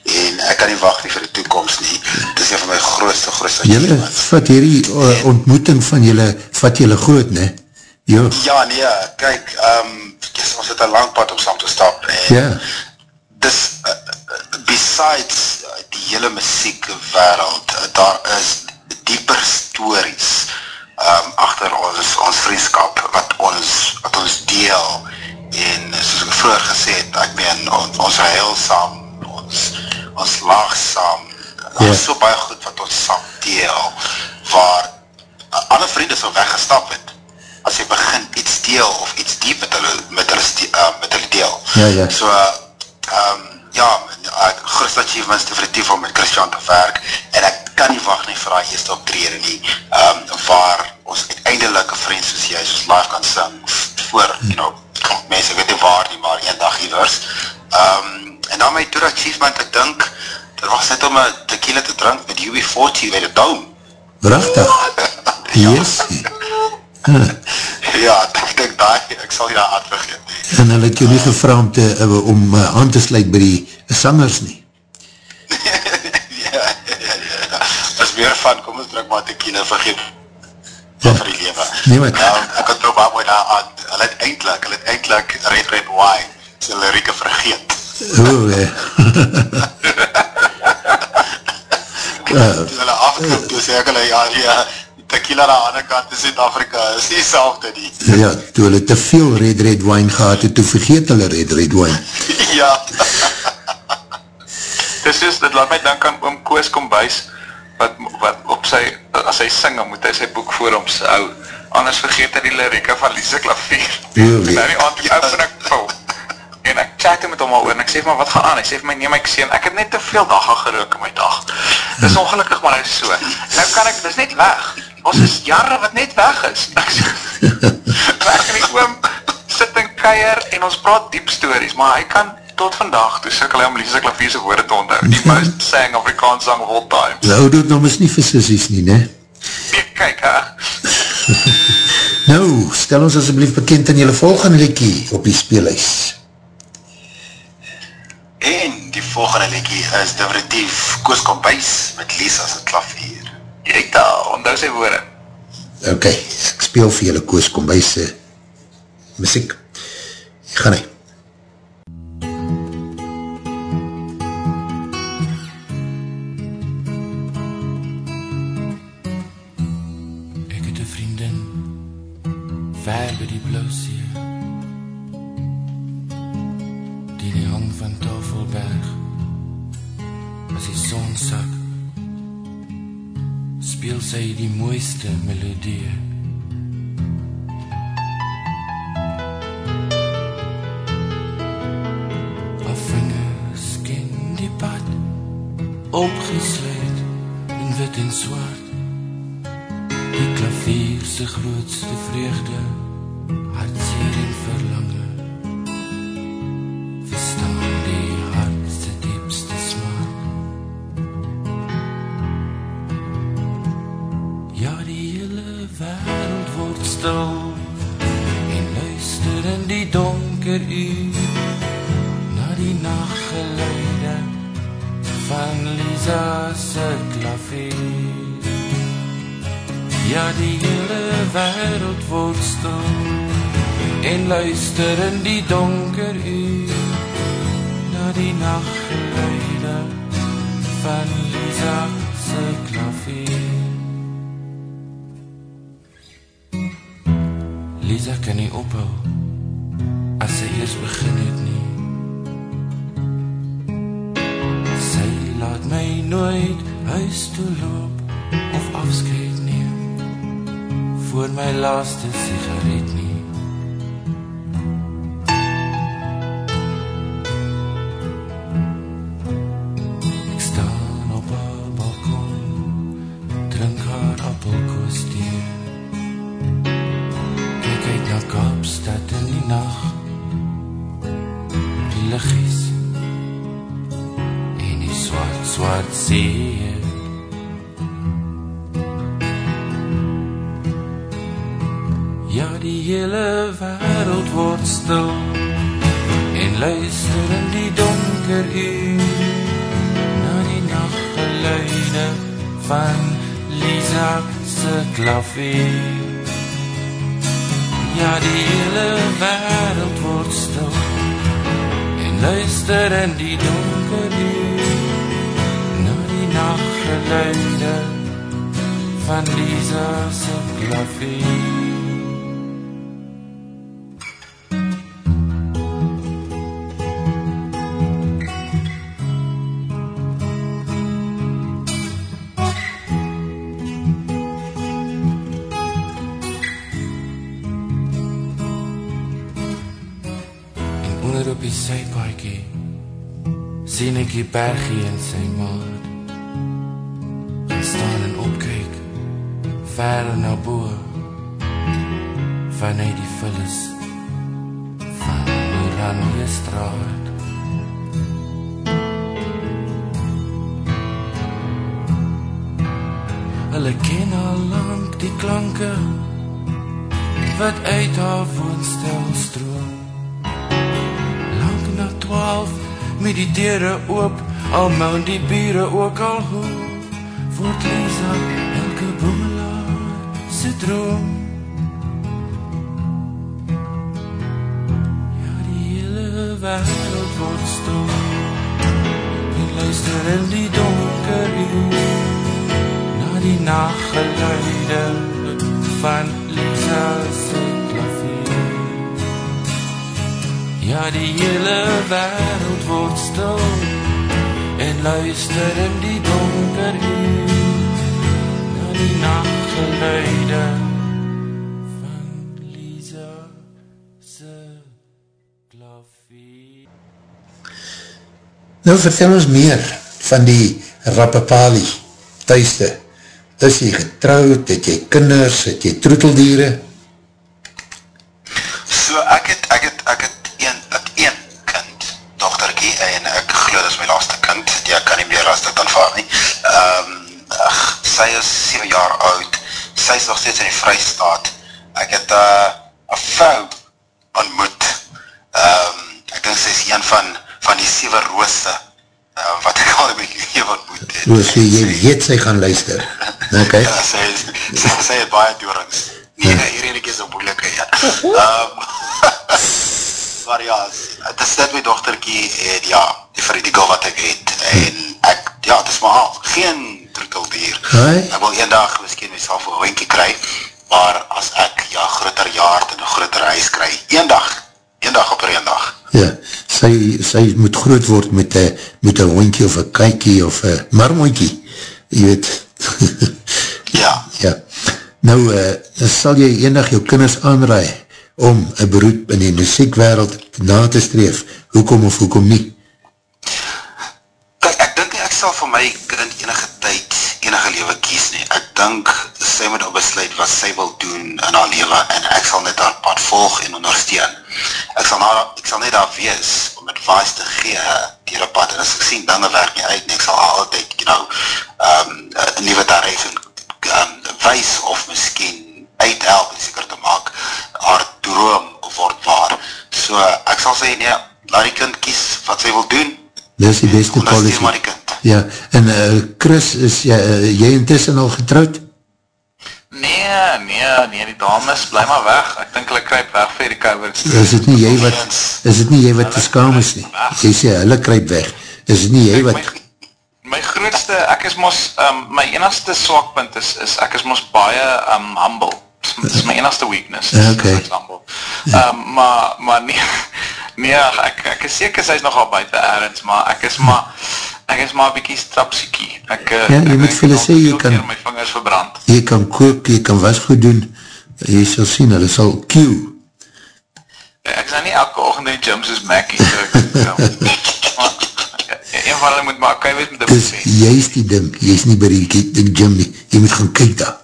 en ek kan nie wag nie vir die toekoms nie. Dit is een van my grootste grootste jylle achievements. vat hierdie uh, ontmoeting van jylle, vat jylle groot, ne? Jo, Ja, nee, kyk, um, yes, ons het een lang pad om saam te stap en ja, dis uh, uh, besides uh, die hele muziek wereld, uh, daar is dieper stories um, achter ons, ons vriendskap wat ons, wat ons deel en soos ek vroeger gesê het, ek meen, on, ons huil saam, ons, ons laag saam, daar Ja. is so baie goed wat ons saam deel, waar uh, ander vriende so weggestap het, as jy begin iets deel of iets diep met hulle, met hulle, uh, met hulle deel. Ja, ja. So, um, ja, ek grootste achievements definitief om met Christian te werk en ek kan nie wacht nie vir die eerste optrede nie, um, waar ons uiteindelik een vriend soos jy, soos live kan sing, voor, you know, klomp mense, ek weet nie waar nie, maar een dag iewers. Um, en dan my tweede achievement, ek dink, dit was net om een tequila te drink met UB40 by die Dome. prachtig, yes, Ja, ek dink daai, ek sal daar aan vergeet nie. en hulle het jou nie gevra om, te, uh, om uh, aan te sluit by die sangers nie. ja, ja, ja, ja. Meer van, kom ons drink maar tequila, vergeet Ja. vir die lewe. Nee, wat? Nou, ek het nou baie mooi daar aan, hulle het eindelijk, hulle het eindelijk Red Red Wine, sy lirieke vergeet. Oh, uh, Toe hulle afgekoop, toe sê ek hulle, ja, eh, die tequila aan die ander kant in Zuid-Afrika is nie selfde nie. ja, toe hulle te veel red red wine gehad het, toe vergeet hulle red red wine. ja, Dis soos, dit laat my dink aan oom Koos Kombuis, wat, wat op sy, as hy sing, dan moet hy sy boek voor hom hou, anders vergeet hy die lirieke van Lise Klavier. Ja, En nou die aand, die open ek vol. En ek chatte met hom al oor, en ek sê vir my, wat gaan aan? Hy sê vir my, neem ek sien, ek het net te veel dagga gerook in my dag. Dis ongelukkig, maar hy is so. Nou kan ek, dis net weg. Ons is jare wat net weg is. Ek sê, werk in die oom, sit en keier, en ons praat diep stories, maar hy kan tot vandag, toe sukkel hy om Lise Klavier se woorde te onthou. Die most sang Afrikaans song of all time. Die ouderdom is nie vir sissies nie, ne? Nee, kyk, hè. Nou, stel ons asjeblief bekend in jylle volgende liekie op die speelhuis. en die volgende liedjie is definitief Koos Kombuis met Lisa se klavier. Jy taal, onthou sy woorde. Ok, ek speel vir jylle Koos Kombuis uh, muziek. Gaan hy. Die mooiste liggies en die swart swart see. Ja, die hele wêreld word stil en luister in die donker uur na die naggeluide van Lisa se klavier. Ja, die hele wêreld word stil luister in die donker uur na die naggeluide van Lisa se klavier. Die bergie en sy. En staan en opkyk ver na bo vanuit die vullis van Oranje straat. Hulle ken al lank die klanke wat uit haar woonstel stroom. Met die deure oop, al moun die bure ook al hoe. Word Lisa elke boemelaar se droom. Ja, die hele wêreld word stil. En luister in die donker uur na die naggeluide van Lisa se Ja, die hele wêreld word stil en luister in die donker uur na die naggeluide van Lisa se klavier. Nou vertel ons meer van die Rappapali thuiste. Is jy getrouwd, het jy kinders, het jy troeteldiere? So ek het ek het dis my laaste kind. Ja, ek kan nie meer as dit aanvaar nie. Ehm ag, sy is 7 jaar oud. Sy is nog steeds in die Vrystaat. Ek het 'n uh, 'n vrou ontmoet. Ehm ek dink sy is een van van die sewe rose uh, wat ek al in my lewe ontmoet het. O, so jy weet sy gaan luister. Ok, Ja, sy, is- sy, sy het baie dorings. Nee, hier enig is een moeilike, ja. Um, maar ja, het is net my dochterkie en ja, die girl wat ek het. En ek, ja, het is maar geen troeteldier. Hai. Ek wil een dag miskien myself een hoentje kry, maar as ek, ja, groter jaard en een groter huis kry, een dag, een dag op een dag. ja. sy, sy moet groot word met een, met een hondje of een kijkie of een marmontje, jy weet. Ja. ja. Nou, uh, sal jy enig jou kinders aanraai om een beroep in die muziekwereld na te streef, hoekom of hoekom nie? Kijk, ek dink nie ek sal vir my kind enige tyd, enige lewe kies nie. Ek dink sy moet al besluit wat sy wil doen in haar lewe en ek sal net haar pad volg en ondersteun. Ek sal, na, ek sal net daar wees om advice te gee dier een pad en as ek sien dinge werk nie uit nie, ek sal haar altyd, you know, um, een nieuwe direction um, wees of miskien uithelp en seker te maak haar droom word waar. So ek sal sê, nee, laat die kind kies wat sy wil doen Dit is die beste policy. maar die kind. Ja, en uh, Chris, is jy, uh, jy intussen al getrouwd? Nee, nee, nee, die dames, bly maar weg. Ek dink hulle kryp weg vir die COVID. Is het nie jy wat, is het nie jy wat verskam is nie? Jy sê, hulle kryp weg. Is het nie jy My, wat, my grootste, ek is mos, um, my enigste swakpunt is, is ek is mos baie um, humble. Dit is my enigste weakness. Ja, okay. Ek is humble. Um, maar, maar nee, nee, ek, ek is seker sy is nogal buiten ergens, maar ek is maar, ek is maar bykie strapsiekie. Ek, eh, Ja, jy ek moet vir hulle ek sê, jy kan- my vingers verbrand. jy kan kook, jy kan wasgoed doen, jy sal sien, hulle sal queue. Ek is nou nie elke ochtend in die gym soos Mackie, so ek, ja. ja, een van hulle moet maar, weet met die Dis beveen. juist die ding, jy is nie by die, die gym nie, jy moet gaan kyk daar.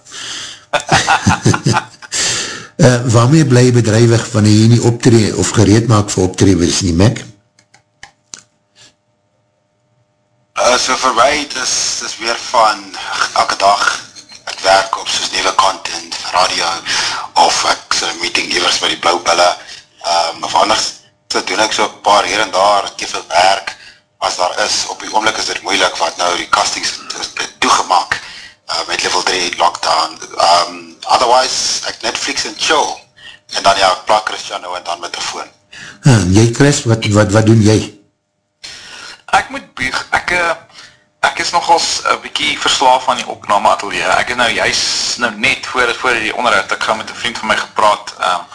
Uh, waarmee bly bedrijwig wanneer jy nie optree of gereed maak vir optree is nie, Mac? Uh, so vir my, dis, dis weer van elke dag, ek werk op soos nieuwe content, radio, of ek so meeting evers by die blauwpille, um, of anders, so doen ek so paar hier en daar, keer vir werk, as daar is, op die oomlik is dit moeilik, wat nou die castings toegemaak, uh, met level 3 lockdown, um, otherwise, ek Netflix en chill, en dan ja, ek plak Cristiano en dan met die phone. Uh, jy Chris, wat, wat, wat doen jy? Ek moet bieg, ek, eh, ek is nogals een bykie verslaaf aan die opname atelier. Ek is nou juist nou net voor, voor die onderhoud, ek gaan met een vriend van my gepraat, um,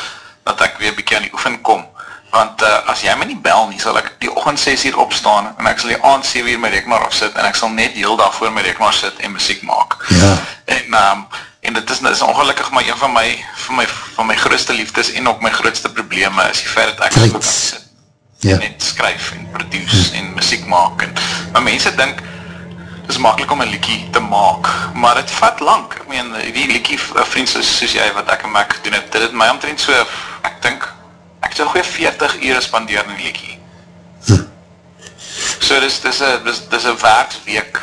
dat ek weer bykie aan die oefen kom. Want uh, as jy my nie bel nie, sal ek die ochend 6 uur opstaan en ek sal die aand 7 uur my rekenaar afsit en ek sal net die hele dag voor my rekenaar sit en muziek maak. Ja. En, um, en dit is, dit is ongelukkig maar een van my, van my, van my grootste liefdes en ook my grootste probleme is die feit dat ek so kan Tyd. sit Ja. net skryf en produce en muziek maak en, maar mense dink dis makkelijk om een liekie te maak maar het vat lang, ek meen die liekie eh, vriend soos, soos jy wat ek en Mac gedoen het, dit het my omtrent so ek dink, ek het so goeie 40 ure spandeer in die liekie so dis dis een dis, dis een werksweek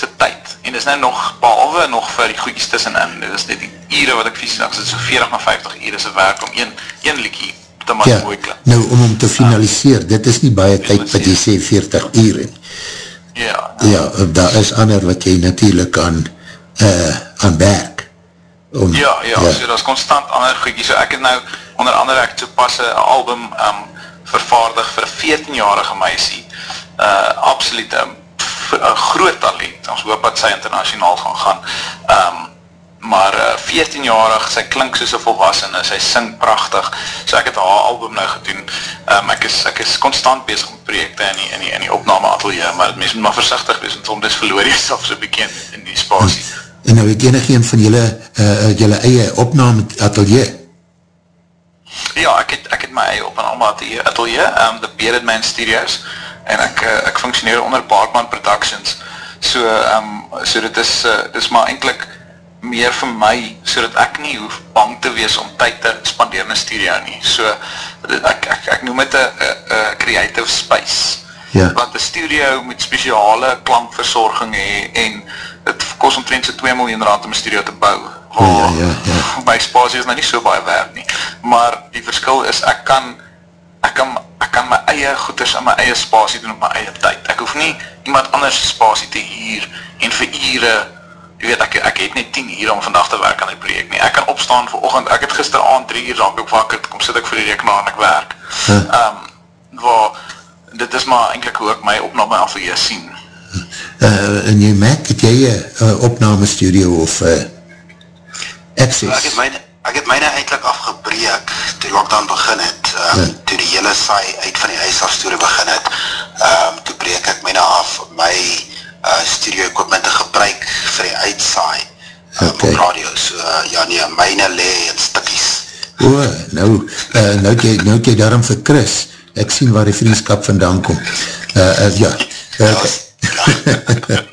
sy tyd en dis nou nog behalwe nog vir die goedjes tussenin dit is net die ure wat ek fysisk ek sit so 40 na 50 ure se werk om een, een liekie te maak Ja, mooi klink nou om om te finaliseer, dit is nie baie tyd wat jy sê 40 uur nie. ja, Ja, daar is ander wat jy natuurlijk aan, uh, aan werk. Om, Ja, ja, ja. so dat is constant ander goedkie, so ek het nou, onder andere ek het so pas een album um, vervaardig vir een 14-jarige meisie, uh, absoluut een, een groot talent, ons hoop dat sy internationaal gaan gaan, um, maar uh, 14-jarig, sy klink soos een volwassene, sy sing prachtig, so ek het haar album nou gedoen, um, ek, is, ek is constant bezig met projekte in die, in die, in die opname atelier, maar mens moet maar voorzichtig wees, want soms verloor jy self so bekend in die spasie. En nou het enig een van julle, uh, julle eie opname atelier. Ja, ek het, ek het my eie op en allemaal atelier, atelier um, The Bearded Man Studios, en ek, uh, ek functioneer onder Bartman Productions, so, um, so dit is, uh, dit is maar eindelijk meer vir my, so dat ek nie hoef bang te wees om tyd te spandeer in een studio nie, so, dit, ek, ek, ek noem het een creative space, Ja. want een studio moet speciale klankverzorging hee, en het kost omtrent so 2 miljoen rand om een studio te bou, Ja, ja, ja. my spasie is nou nie so baie werk nie, maar die verskil is, ek kan, ek kan, ek kan my eie goeders in my eie spasie doen op my eie tyd. Ek hoef nie iemand anders spasie te huur en vir ure, jy weet, ek, ek het net 10 uur om vandag te werk aan die project nie. Ek kan opstaan vir ochtend, ek het gister aand 3 uur raak ek wakker, kom sit ek vir die rekenaar en ek werk. Huh. Um, waar, dit is maar eindelijk hoe ek my opname af vir jy sien. Uh, in jy Mac, het jy een uh, opname studio of uh, So ek access? het myne, Ek het myne eindelijk afgebreek toe lockdown begin het, um, Ja. toe die hele saai uit van die huis af story begin het, um, toe breek ek myne af my uh, studio equipment te gebruik vir die uitsaai um, Okay. op radio, so uh, ja nee, myne le in stikkies. O, nou, uh, nou, het jy, nou het jy daarom vir Chris, ek sien waar die vriendskap vandaan kom. Uh, uh, ja, uh, ja.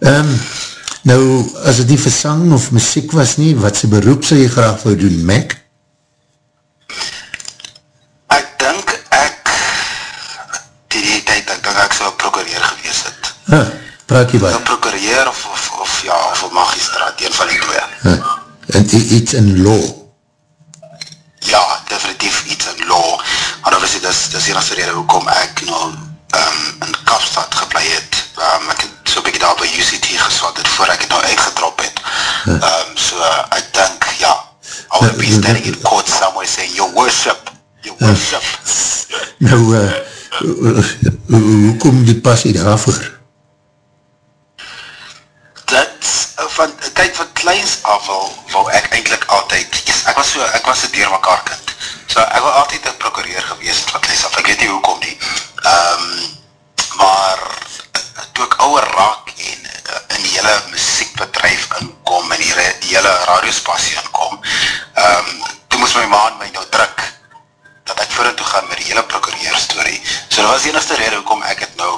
um, nou, as het nie vir sang of muziek was nie, wat sy beroep sal jy graag wou doen, Mac? Ek dink ek, die, die tyd, ek dink ek sou 'n prokureur gewees het. Huh, praat jy wat? prokureur of, of, of ja, of magistraat, een van die twee. Huh, en i- iets in law? Ja, definitief iets in law. Maar dat was die, dis, dis die enigste rede hoekom ek nou um, in Kapstad geblei het. Um, ek het so bykie daar by UCT geswat het, voor ek het nou uitgedrop het. Um, so uh, ek dink, ja, I would be standing in court somewhere saying, your worship, your worship. Nou, uh, hoekom die passie daarvoor? dit uh, van kyk van kleins af wil, wil ek eintlik altyd yes, ek was so ek was 'n deurmekaar kind. So ek wil altyd 'n prokureur gewees het van kleins af. Ek weet nie hoekom nie. Um, maar toe ouer raak en uh, in die hele musiekbedryf inkom en die, die hele radiospasie inkom, um, toe moes my ma my nou druk dat ek vorentoe gaan met die hele prokureur storie. So dit was die enigste rede hoekom ek het nou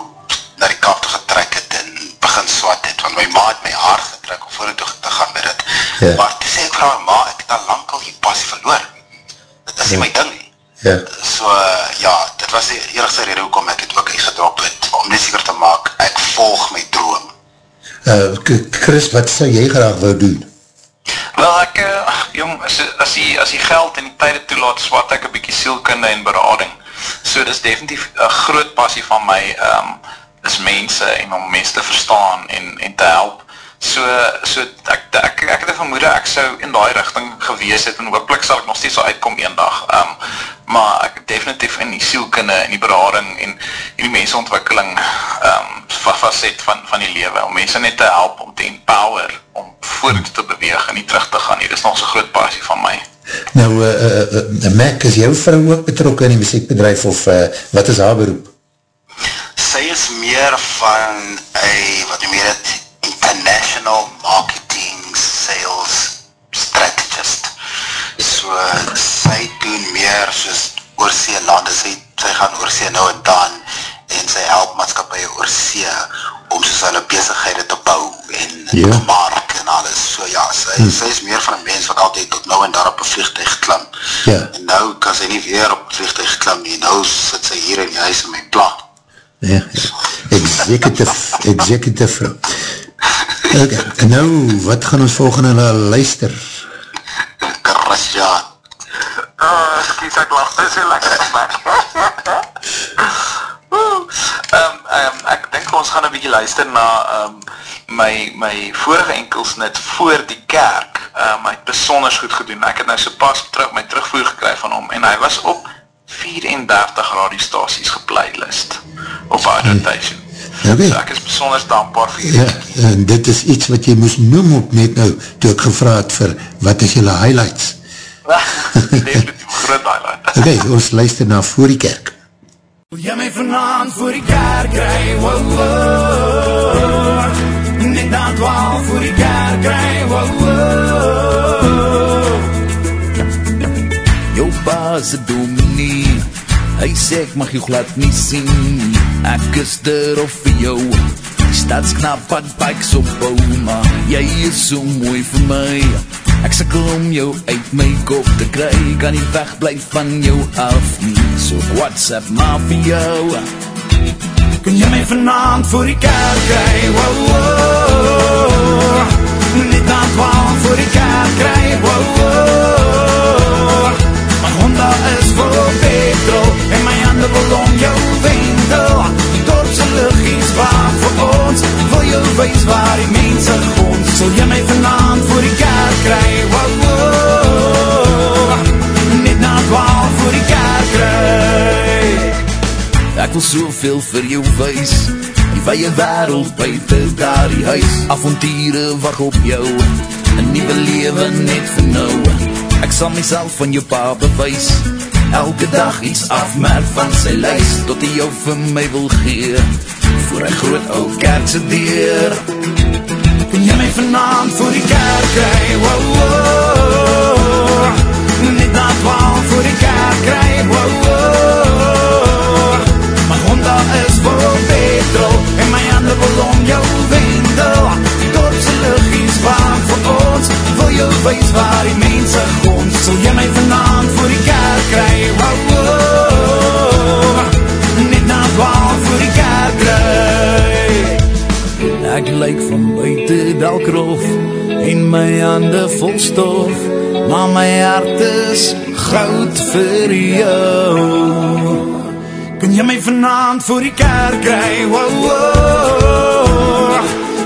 na die Kaap toe getrek het en begin swat het, want my ma het my haar getrek om vorentoe te gaan met dit. Ja. Maar toe sê ek vir haar, ma, Chris, wat sal jy graag wou doen? Wel ek, uh, jong, as, as, die, as die geld en die tijde toelaat, swat ek een bykie sielkunde en berading. So dis definitief een groot passie van my, um, is mense en om mense te verstaan en, en te help. So, so ek, ek, ek het een vermoede, ek sou in die richting gewees het en hopelijk sal ek nog steeds so uitkom een dag. Um, maar ek definitief in die sielkunde en die berading en, en die menseontwikkeling um, facet van, van die lewe, om mense net te help, om te empower, om vorentoe te beweeg en nie terug te gaan nie. Dit is nog so'n groot passie van my. Nou, uh, uh, uh, Mac, is jou vrou ook betrokken in die muziekbedrijf of uh, wat is haar beroep? Sy is meer van 'n wat noem jy dit international marketing sales strategist. So sy doen meer soos oorsee lande. Sy sy gaan oorsee nou en dan en sy help maatskappye oorsee om soos hulle besighede te bou en Ja. te mark en alles. So ja, sy hmm. sy is meer van 'n mens wat altyd tot nou en daar op 'n vliegtuig klim. Ja. En nou kan sy nie weer op 'n vliegtuig klim nie. Nou sit sy hier in die huis in my plan. Ja, ja. executive, executive vrou. Okay, en nou, wat gaan ons volgende na luister? Christian. Oh, excuse, ek lach, dit is so lekker um, um, ek denk ons gaan een bykie luister na um, my, my vorige enkelsnit voor die kerk. Um, hy het besonders goed gedoen. Ek het nou so pas terug, my terugvoer gekry van hom en hy was op 34 radiostasies geplaylist op advertising. Okay. So ek is besonders dankbaar vir Ja, julle. en dit is iets wat jy moes noem op net nou, toe ek gevraad vir, wat is julle highlights? Definitief groot highlight. Okay, ons luister na voor die kerk. Wil jy my vanavond voor die kerk kry, wow, wow. Net na twaalf voor die kerk kry, wow, wow. Jou baas dominee Hy sê ek mag jou glad nie sien nie. Ek is er of vir jou. Stadsknap wat bikes opbou Maar jy is so mooi vir my. Ek sikkel om jou uit my kop te kry. Kan nie wegblijf van jou af nie. So whatsapp maar vir jou. Kun jy my vanavond voor die kerk kry, wow, wow. Net na twaalf voor die kerk kry, wow, wow. My Honda is vol petrol en my hande wil om jou wendel. Dorpse liggies waar vir ons, wil jou wees waar die mense woon. Sal jy my vanavond voor die kerk kry, wow, wow. Net na twaalf voor die kerk kry. Ek wil soveel vir jou wees Die weie wereld buiten daar die huis Avontiere wacht op jou Een nieuwe leven net vir nou Ek sal myself van jou pa bewys Elke dag iets afmerk van sy lys Tot hy jou vir my wil gee. Voor hy groot ou kerkse deur. Kun jy my vanavond voor die kerk kry? Wow, wow. Net na twaalf voor die kerk kry? Wow, wow. My Honda is vol petrol En my handen wil om jou wendel. Dorpse lugies waar vir ons. Wil jou wees waar die mense Sal jy my vanavond voor die kerk kry wow, wow. Net na twaalf voor die kerk kry Ek lyk van buiten Dalkrof En my hande vol stof Maar my hart is goud vir jou Kun jy my vanavond voor die kerk kry wow, wow.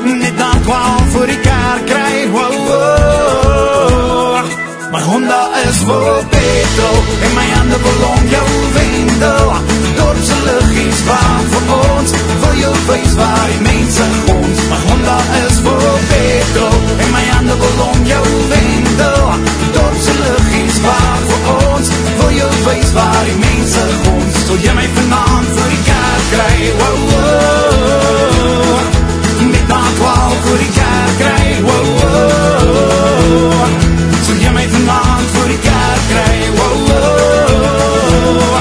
Net na twaalf voor die kerk kry wow, wow. My Honda is vol petrol. En my hande wil om jou wendel Dorpse lugies waar vir ons. Wil jou wees waar die mense ons My Honda is vol petrol. En my hande wil om jou wendel Dorpse lugies waar vir ons. Wil jou wees waar die mense ons Sal jy my vanavond voor die kerk kry wow, wow. Met na twaalf voor die kerk kry wow, wow. Sal jy my vanavond voor die kerk kry wow, wow.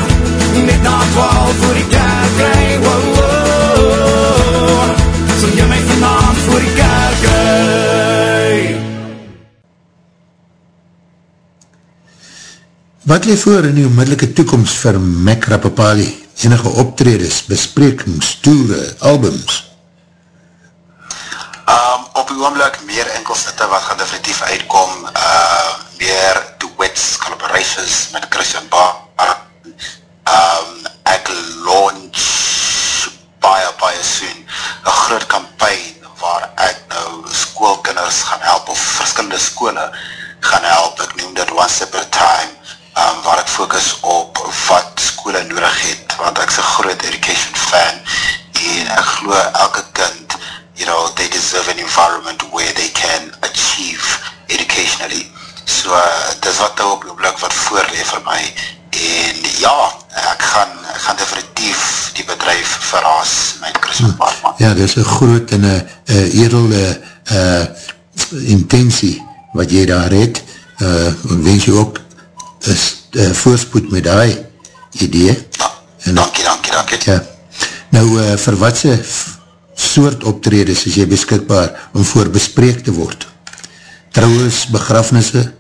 Net na twaalf voor die kerk kry wow, wow. Sal jy my vanavond voor die kerk kry Wat leef voor in die onmiddellike toekomst vir Mac Rappapali? Enige optredes, besprekings, toere, albums? Um, op die oomlik meer enkelsitte wat gaan definitief uitkom, uh, meer duets, collaborations met Christian Bar. Um, ek launch baie, baie soon, een groot campaign waar ek nou schoolkinders gaan help, of verskillende skole gaan help, ek noem dit One Step at a Time, um, waar ek focus op wat skole nodig het, want ek is een groot education fan, en ek glo elke kind, you know, they deserve an environment where they can achieve educationally. So, uh, dis wat nou op die blik wat voorleef vir my, en ja, ek gaan, ek gaan definitief die bedrijf verraas met Christian Bartman. Ja, dit is een groot en een edelde uh, intentie wat jy daar het. Uh, en wens jy ook is uh, voorspoed met die idee. Ja, En- dankie, dankie, dankie. Ja. Nou, uh, vir watse soort optredes is jy beskikbaar om voor bespreek te word? Trouwens, begrafnisse?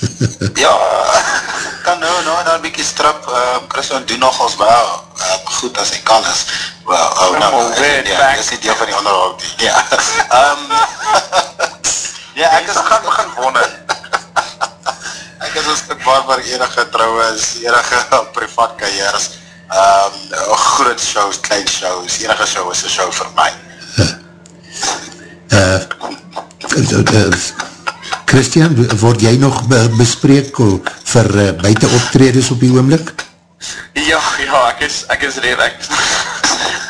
Ja, kan nou nou en dan 'n bietjie strip. Uh, Christian doen nogals wel uh, goed as hy kan is. Well, oh, nou, Oh, weird ja, fact. dis nie deel van die onderhoud nie. Ja. Um, ja, ek is gaan begin wonder. ek is beskikbaar vir enige troues, enige privaat carrières. Um, groot shows, klein shows, enige show is 'n show vir my. Christian, word jy nog be bespreek vir uh, buiten optredes op die oomlik? Ja, ja, ek is, ek is redelijk,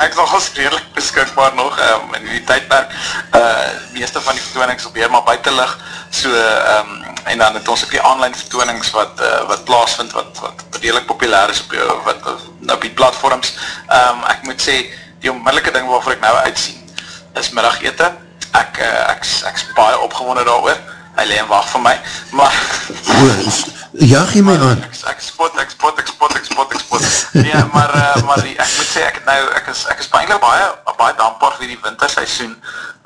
ek is nogals redelijk beskikbaar nog um, in die tydperk. Uh, meeste van die vertoonings op weer maar buitenlig, so, um, en dan het ons ook die online vertoonings wat, uh, wat plaasvind, wat, wat redelijk populair is op, die, wat, op die platforms. Um, ek moet sê, die onmiddellike ding waarvoor ek nou uitsien, is middagete. Ek, uh, ek, ek is baie opgewonde daar oor. Hy leen wacht vir my, maar... Jaag jy my aan? ek, ek spot, ek spot, ek spot, ek spot, ek spot. Nee, maar, uh, maar ek moet sê, ek het nou, ek is, ek is eindelijk baie, baie dankbaar vir die winterseisoen.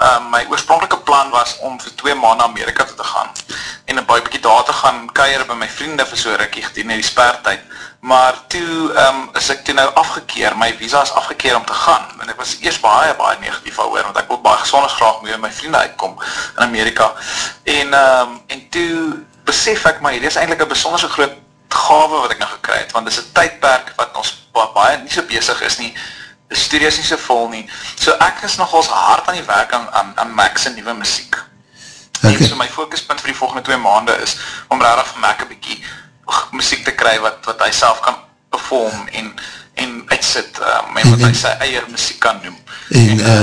Um, my oorspronkelike plan was om vir twee maanden Amerika toe te gaan. En een baie bykie daar te gaan keier by my vriende vir so rukkie gedien in die spertijd. Maar toe um, is ek toe nou afgekeer, my visa is afgekeer om te gaan. En ek was eerst baie, baie negatief al oor, want ek wil baie gezondes graag mee met my vriende uitkom in Amerika. En, um, en toe besef ek, maar hier is eindelijk een besonderse groot gave wat ek nou gekry het, want dit is een tydperk wat ons ba baie nie so bezig is nie, die studie is nie so vol nie, so ek is nogals hard aan die werk aan, aan, aan Max en nieuwe muziek. Okay. En so my focuspunt vir die volgende twee maande is om rarig vir Mac een bykie muziek te kry wat, wat hy self kan perform en, en uitsit um, en wat hy sy eie muziek kan noem. En uh,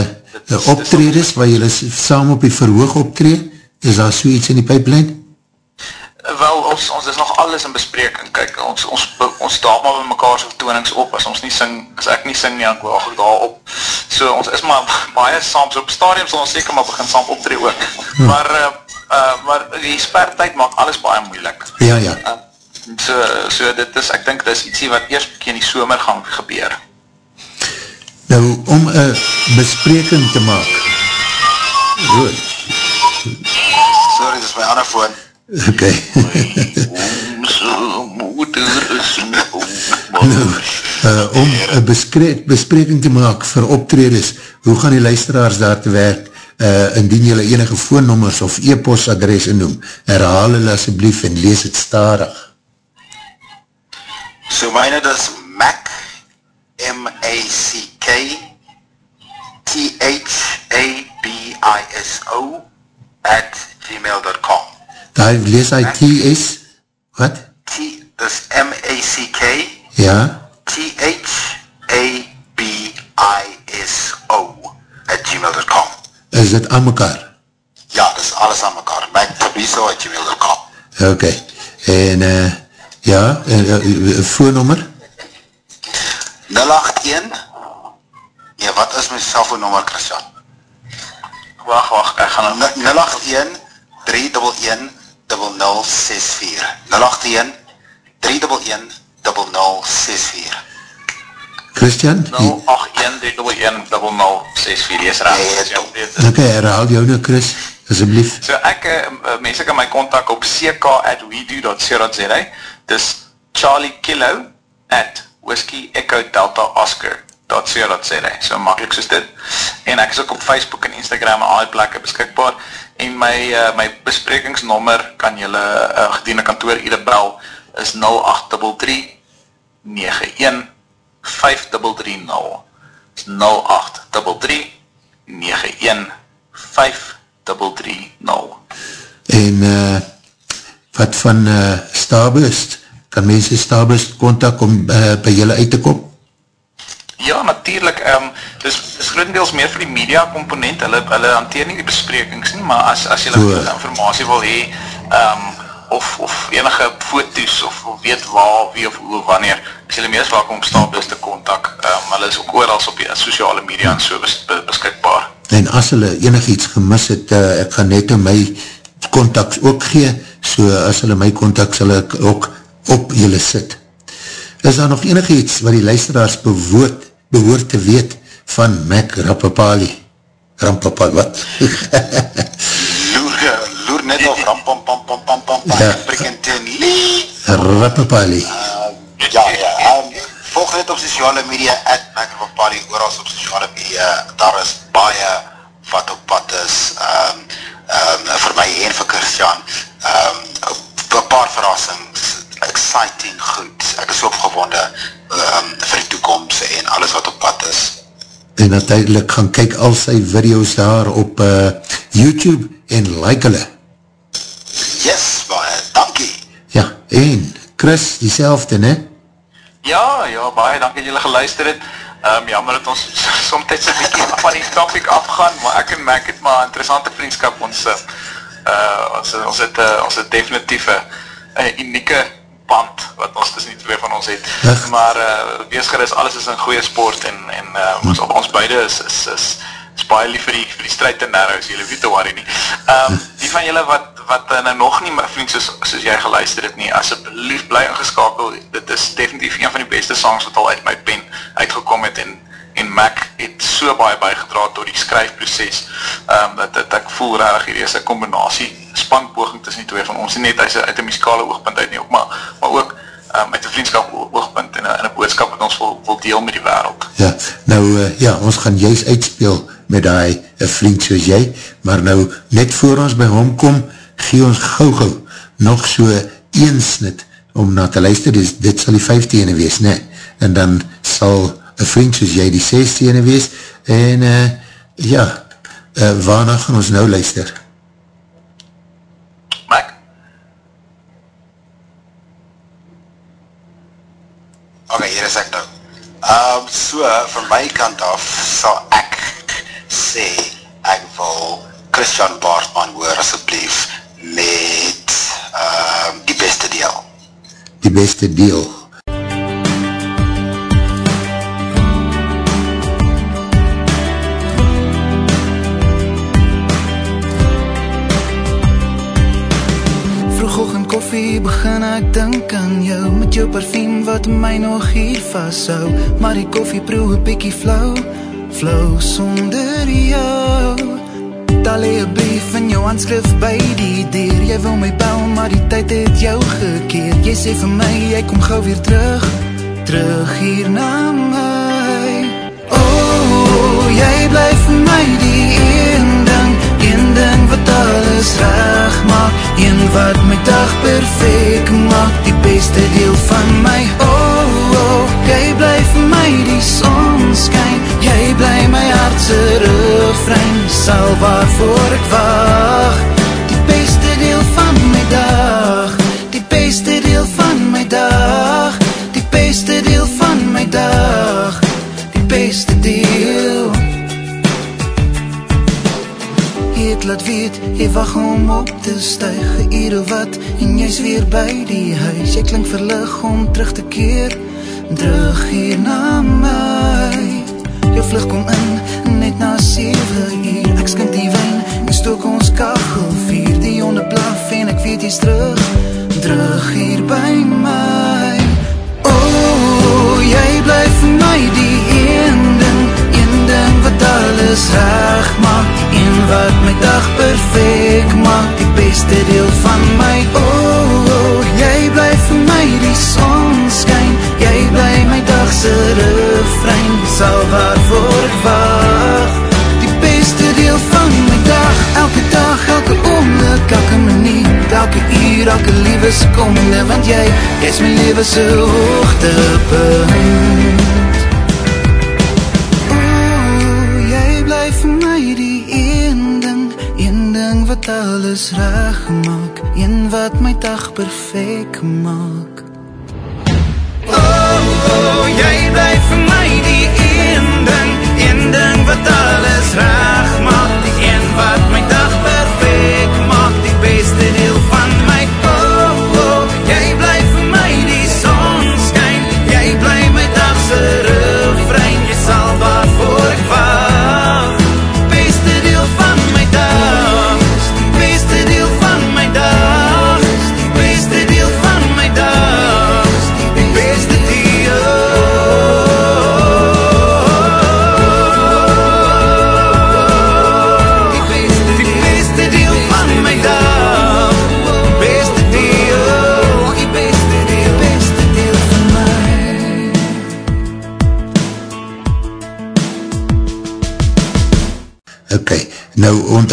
dit is- optredes waar s- saam op die verhoog optree, Is daar so iets in die pipeline? Wel, ons, ons is nog alles in bespreking, kyk, ons, ons, ons daal maar met mekaar so vertoonings op, as ons nie sing, as ek nie sing nie, ek wil ook daal op, so ons is maar baie saam, so op stadium sal ons seker maar begin saam optree ook, hm. maar, uh, uh, maar die spertijd maak alles baie moeilik. Ja, ja. Uh, so, so dit is, ek dink, dit is ietsie wat eerst in die somer gaan gebeur. Nou, om een bespreking te maak, goed, sorry, dit is my ander phone, Ok. nou, uh, om een bespreking te maak vir optredes, hoe gaan die luisteraars daar te werk, uh, indien jylle enige voornommers of e-postadresse noem, herhaal hulle asjeblief en lees het starig. So myne is Mac, M-A-C-K, T-H-A-B-I-S-O, at gmail.com Daar lees hy T-S, wat? T, dis M-A-C-K. Ja. T-H-A-B-I-S-O at gmail.com. Is dit aan mekaar? Ja, dis alles aan mekaar. Mac Tabiso at gmail.com. Ok. En, uh, ja, uh, uh, voornummer? 081 Ja, wat is my cellfoonnummer, Christian? Wacht, wacht, ek gaan... 081 311 0064 081 311 0064 Christian? 081 311 is raad. Ok, herhaal jou nou Chris, asjeblief. So ek, uh, mense kan my contact op ck at wedo.co.za dis Charlie Kilo at Whiskey Echo Delta Oscar .co.za so makkelijk soos dit. En ek is ook op Facebook en Instagram en al die plekke beskikbaar en my uh, my besprekingsnommer kan julle uh, gediene kantoor ure bel is 0833 91 5330 is 0833 91 5330 en uh, wat van uh, Starbust kan mense Starbust contact om uh, by julle uit te kom? Ja, natuurlijk. Um, grotendeels meer vir die media component. Hulle, hulle hanteer nie die besprekings nie, maar as, as julle so. informatie wil hee, um, of, of enige foto's, of, of weet waar, wie of hoe, wanneer, is julle meest welkom om Starbus te kontak. Um, hulle is ook oorals op die sociale media en so bes, beskikbaar. En as hulle enig iets gemis het, uh, ek gaan net om my contacts ook gee, so as hulle my contacts sal ek ook op julle sit. Is daar nog enig iets wat die luisteraars bewoord behoort te weet van Mac Rappapali. Rampapali, wat? loer, loer net of ja. Lee. Rappapali. Uh, ja, ja. Um, volg net op sociale media, at Mac Rappapali, oorals op sociale media, daar is baie wat op pad is, um, um, vir my en vir Christian, um, een paar verrassings, exciting goed, ek is opgewonde, um, vir die toekomst en alles wat op pad is. En natuurlijk gaan kyk al sy video's daar op uh, YouTube en like hulle. Yes, baie, dankie. Ja, en Chris, die selfde, ne? Ja, ja, baie, dankie dat julle geluister het. Um, jammer dat ons somtijds een beetje van die topic afgaan, maar ek en Mac het maar interessante vriendskap, ons, uh, ons, ons, het, uh, ons het definitief een unieke band wat ons tussen die twee van ons het. Ach. Maar uh, wees gerust, alles is een goeie sport en, en uh, ons, op ons beide is, is, is, is baie lief vir die, vir die strijd in Narrows, jylle weet te worry nie. Um, die van jylle wat, wat uh, nou nog nie, my vriend, soos, soos jy geluister het nie, asjeblief bly ingeskakel, dit is definitief een van die beste songs wat al uit my pen uitgekom het en en Mac het so baie bijgedraad door die skryfproces um, dat, dat ek voel rarig hier is een combinatie spanpoging tussen die twee van ons, net uit een muzikale oogpunt uit nie ook, maar, maar ook um, uit een vriendskap oogpunt en een boodskap wat ons wil, wil deel met die wereld. Ja, nou uh, ja, ons gaan juist uitspeel met die uh, vriend soos jy, maar nou net voor ons by hom kom, gee ons gauw nog so een snit om na te luister, dit, dit sal die vijfde ene wees, ne? en dan sal een vriend soos jy die 16e wees, en uh, ja, uh, waarna gaan ons nou luister? Mac? Ok, hier is ek nou. Um, so, van my kant af, sal ek sê, ek wil Christian Baartman hoor asseblief met uh, die beste deel. Die beste deel. Ek dink aan jou Met jou parfum wat my nog hier vasthou Maar die koffie proe een pikkie flauw Flauw sonder jou. Daar lee een brief in jou handskrif by die deur. Jy wil my bel maar die tyd het jou gekeer. Jy sê vir my jy kom gauw weer terug Terug hier na my. Oh, jy blijf vir my die een ding Een ding wat alles reg maak Een wat my dag perfect maak Die beste deel van my. Oh, oh, jy blijf vir my die sonskijn Jy bly my hartse refrein Sal waarvoor ek wacht laat weet, jy wacht om op te stuig Geëer of wat, en jy's weer by die huis. Jy klink verlig om terug te keer. Terug hier na my. Jou vlug kom in, net na 7 uur. Ek skink die wijn, en stook ons kachel vier. Die honde blaf en ek weet jy's terug. Terug hier by my. Oh, jy blijf my die een ding Een ding wat alles reg maak wat my dag perfect maak. Die beste deel van my Oh, oh jy blijf vir my die sonskijn Jy bly my dagse refrein. Sal waarvoor ek wacht Die beste deel van my dag. Elke dag, elke oomlik, elke minuut Elke uur, elke liewe seconde Want jy, jy is my leven se hoogtepunt wat alles reg maak Een wat my dag perfect maak. Oh, oh, jy bly vir my die een ding Een ding wat alles reg maak Die een wat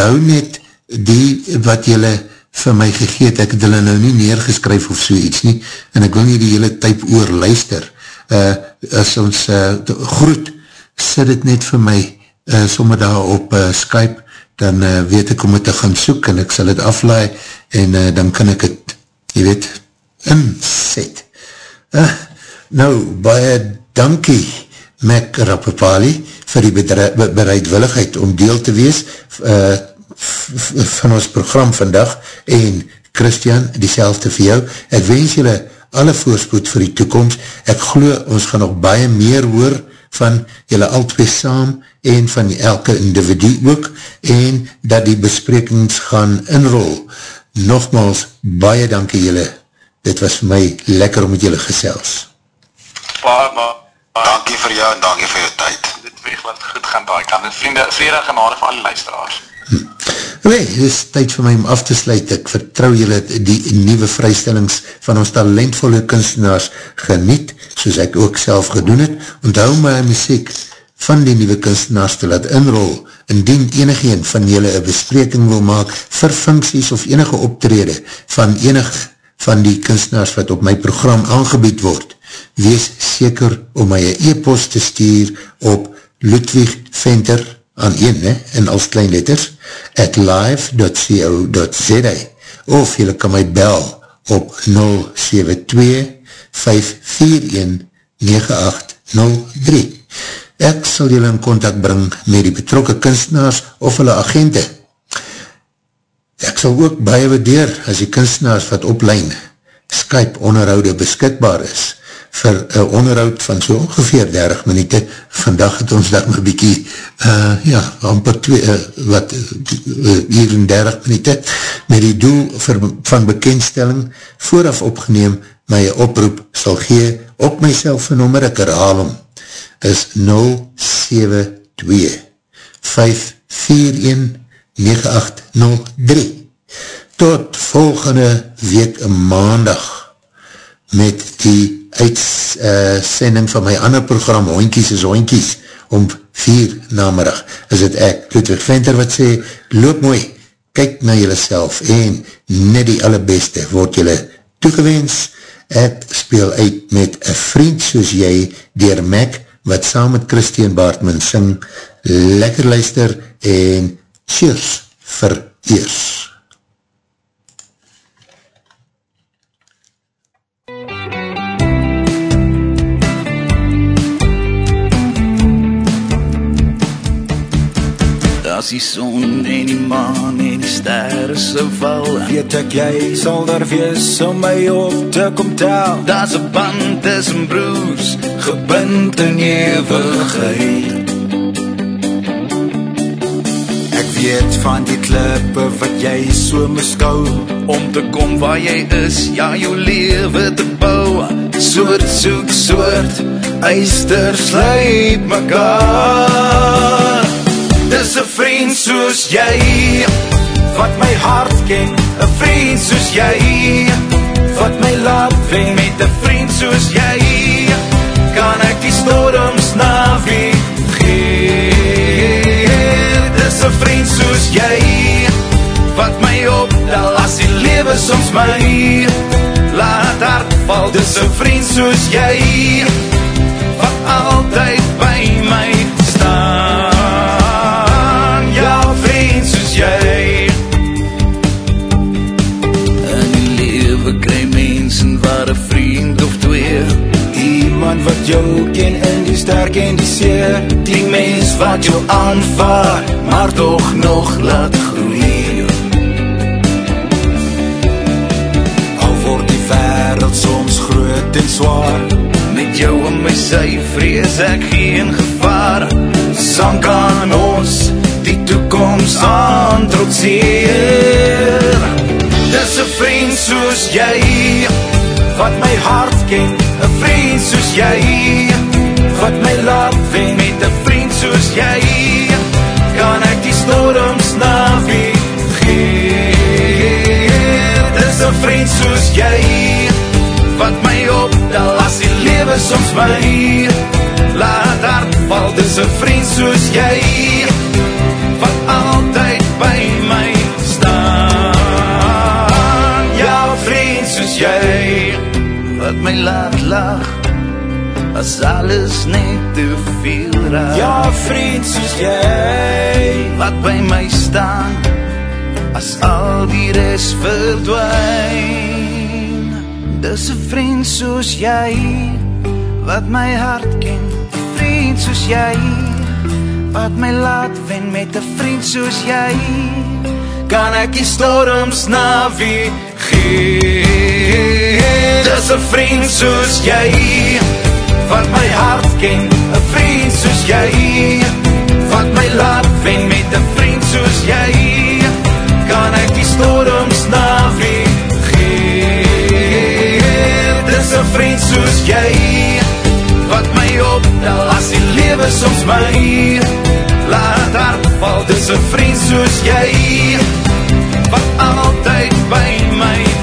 onthou net die wat jylle vir my gegeet, ek het hulle nou nie neergeskryf of so iets nie, en ek wil nie die hele typ oor luister. Uh, as ons uh, groet, sit het net vir my uh, sommer daar op uh, Skype, dan uh, weet ek om het te gaan soek, en ek sal het aflaai, en uh, dan kan ek het, jy weet, inset. Uh, nou, baie dankie, Mac Rappapali, vir die bereidwilligheid om deel te wees uh, van ons program vandag en Christian, diezelfde vir jou. Ek wens julle alle voorspoed vir die toekomst. Ek glo ons gaan nog baie meer hoor van julle al twee saam en van elke individu ook en dat die besprekings gaan inrol. Nogmaals, baie dankie julle. Dit was vir my lekker om met julle gesels. Baie, baie, Dankie vir jou en dankie vir jou tyd. dit weeg wat goed gaan daai kant. En vriende, vrede genade vir alle luisteraars. Nee, het is tyd vir my om af te sluit. Ek vertrou julle die nieuwe vrystellings van ons talentvolle kunstenaars geniet, soos ek ook self gedoen het. Onthou my muziek van die nieuwe kunstenaars te laat inrol. Indien enigeen van julle een bespreking wil maak vir funksies of enige optrede van enig van die kunstenaars wat op my program aangebied word, wees seker om my een e-post te stuur op Ludwig Venter aan een, ne, in als klein letters, at live.co.za of jylle kan my bel op 072-541-9803. Ek sal jylle in contact bring met die betrokke kunstenaars of hulle agente. Ek sal ook baie waardeer as die kunstenaars wat oplein Skype onderhoude beskikbaar is vir een onderhoud van so ongeveer 30 minuute. Vandag het ons daar my bykie, uh, ja, amper twee, uh, wat, uh, hier in 30 minuute, met die doel vir, van bekendstelling vooraf opgeneem, my oproep sal gee op my selfvernommer, ek herhaal om, is 072 541 9803 tot volgende week maandag met die uitsending uh, van my ander program Hoinkies is Hoinkies om 4 namerig is het ek, Ludwig Venter wat sê loop mooi, kyk na jylle self en net die allerbeste word jylle toegewens ek speel uit met een vriend soos jy dier Mac wat saam met Christian Baartman sing lekker luister en cheers vir eers. As die son en die maan en die sterre se val Weet ek jy sal daar wees om my op te kom tel Daar's 'n band tussen broers gebind in ewigheid Ek weet van die klippe wat jy so miskou om te kom waar jy is, ja jou lewe te bou. Soort soek soort eyster slyp mekaar. 'n vriend soos jy wat my hart ken 'n vriend soos jy wat my laat wen met 'n vriend soos jy kan ek die storms navigeer. Dis 'n vriend soos jy wat my optel as die lewe soms my laat hartval. Dis 'n vriend soos jy wat altyd by my wat jou ken in die sterk en die seer. Die mens wat jou aanvaar maar tog nog laat groei al word die wêreld soms groot en swaar met jou en my sy vrees ek geen gevaar. Sang kan ons die toekoms aan trotseer dis 'n vriend soos jy wat my hart ken. 'n vriend soos jy wat my laat wen. Met 'n vriend soos jy kan ek die storms navigeer. Dis 'n vriend soos jy wat my optel as die lewe soms my laat hartval dis 'n vriend soos jy wat altyd my laat lag as alles net te veel raak. Ja vriend soos jy. Wat by my staan as al die res verdwyn. Dis vriend soos jy wat my hart ken. Vriend soos jy wat my laat wen met 'n vriend soos jy kan ek die storms navigeer dis 'n vriend soos jy wat my hart ken 'n vriend soos jy wat my laat wen met 'n vriend soos jy kan ek die storms navigeer dis 'n vriend soos jy op, dan las die lewe soms my hier. Laat het hart val, dis een vriend soos jy, wat altyd by my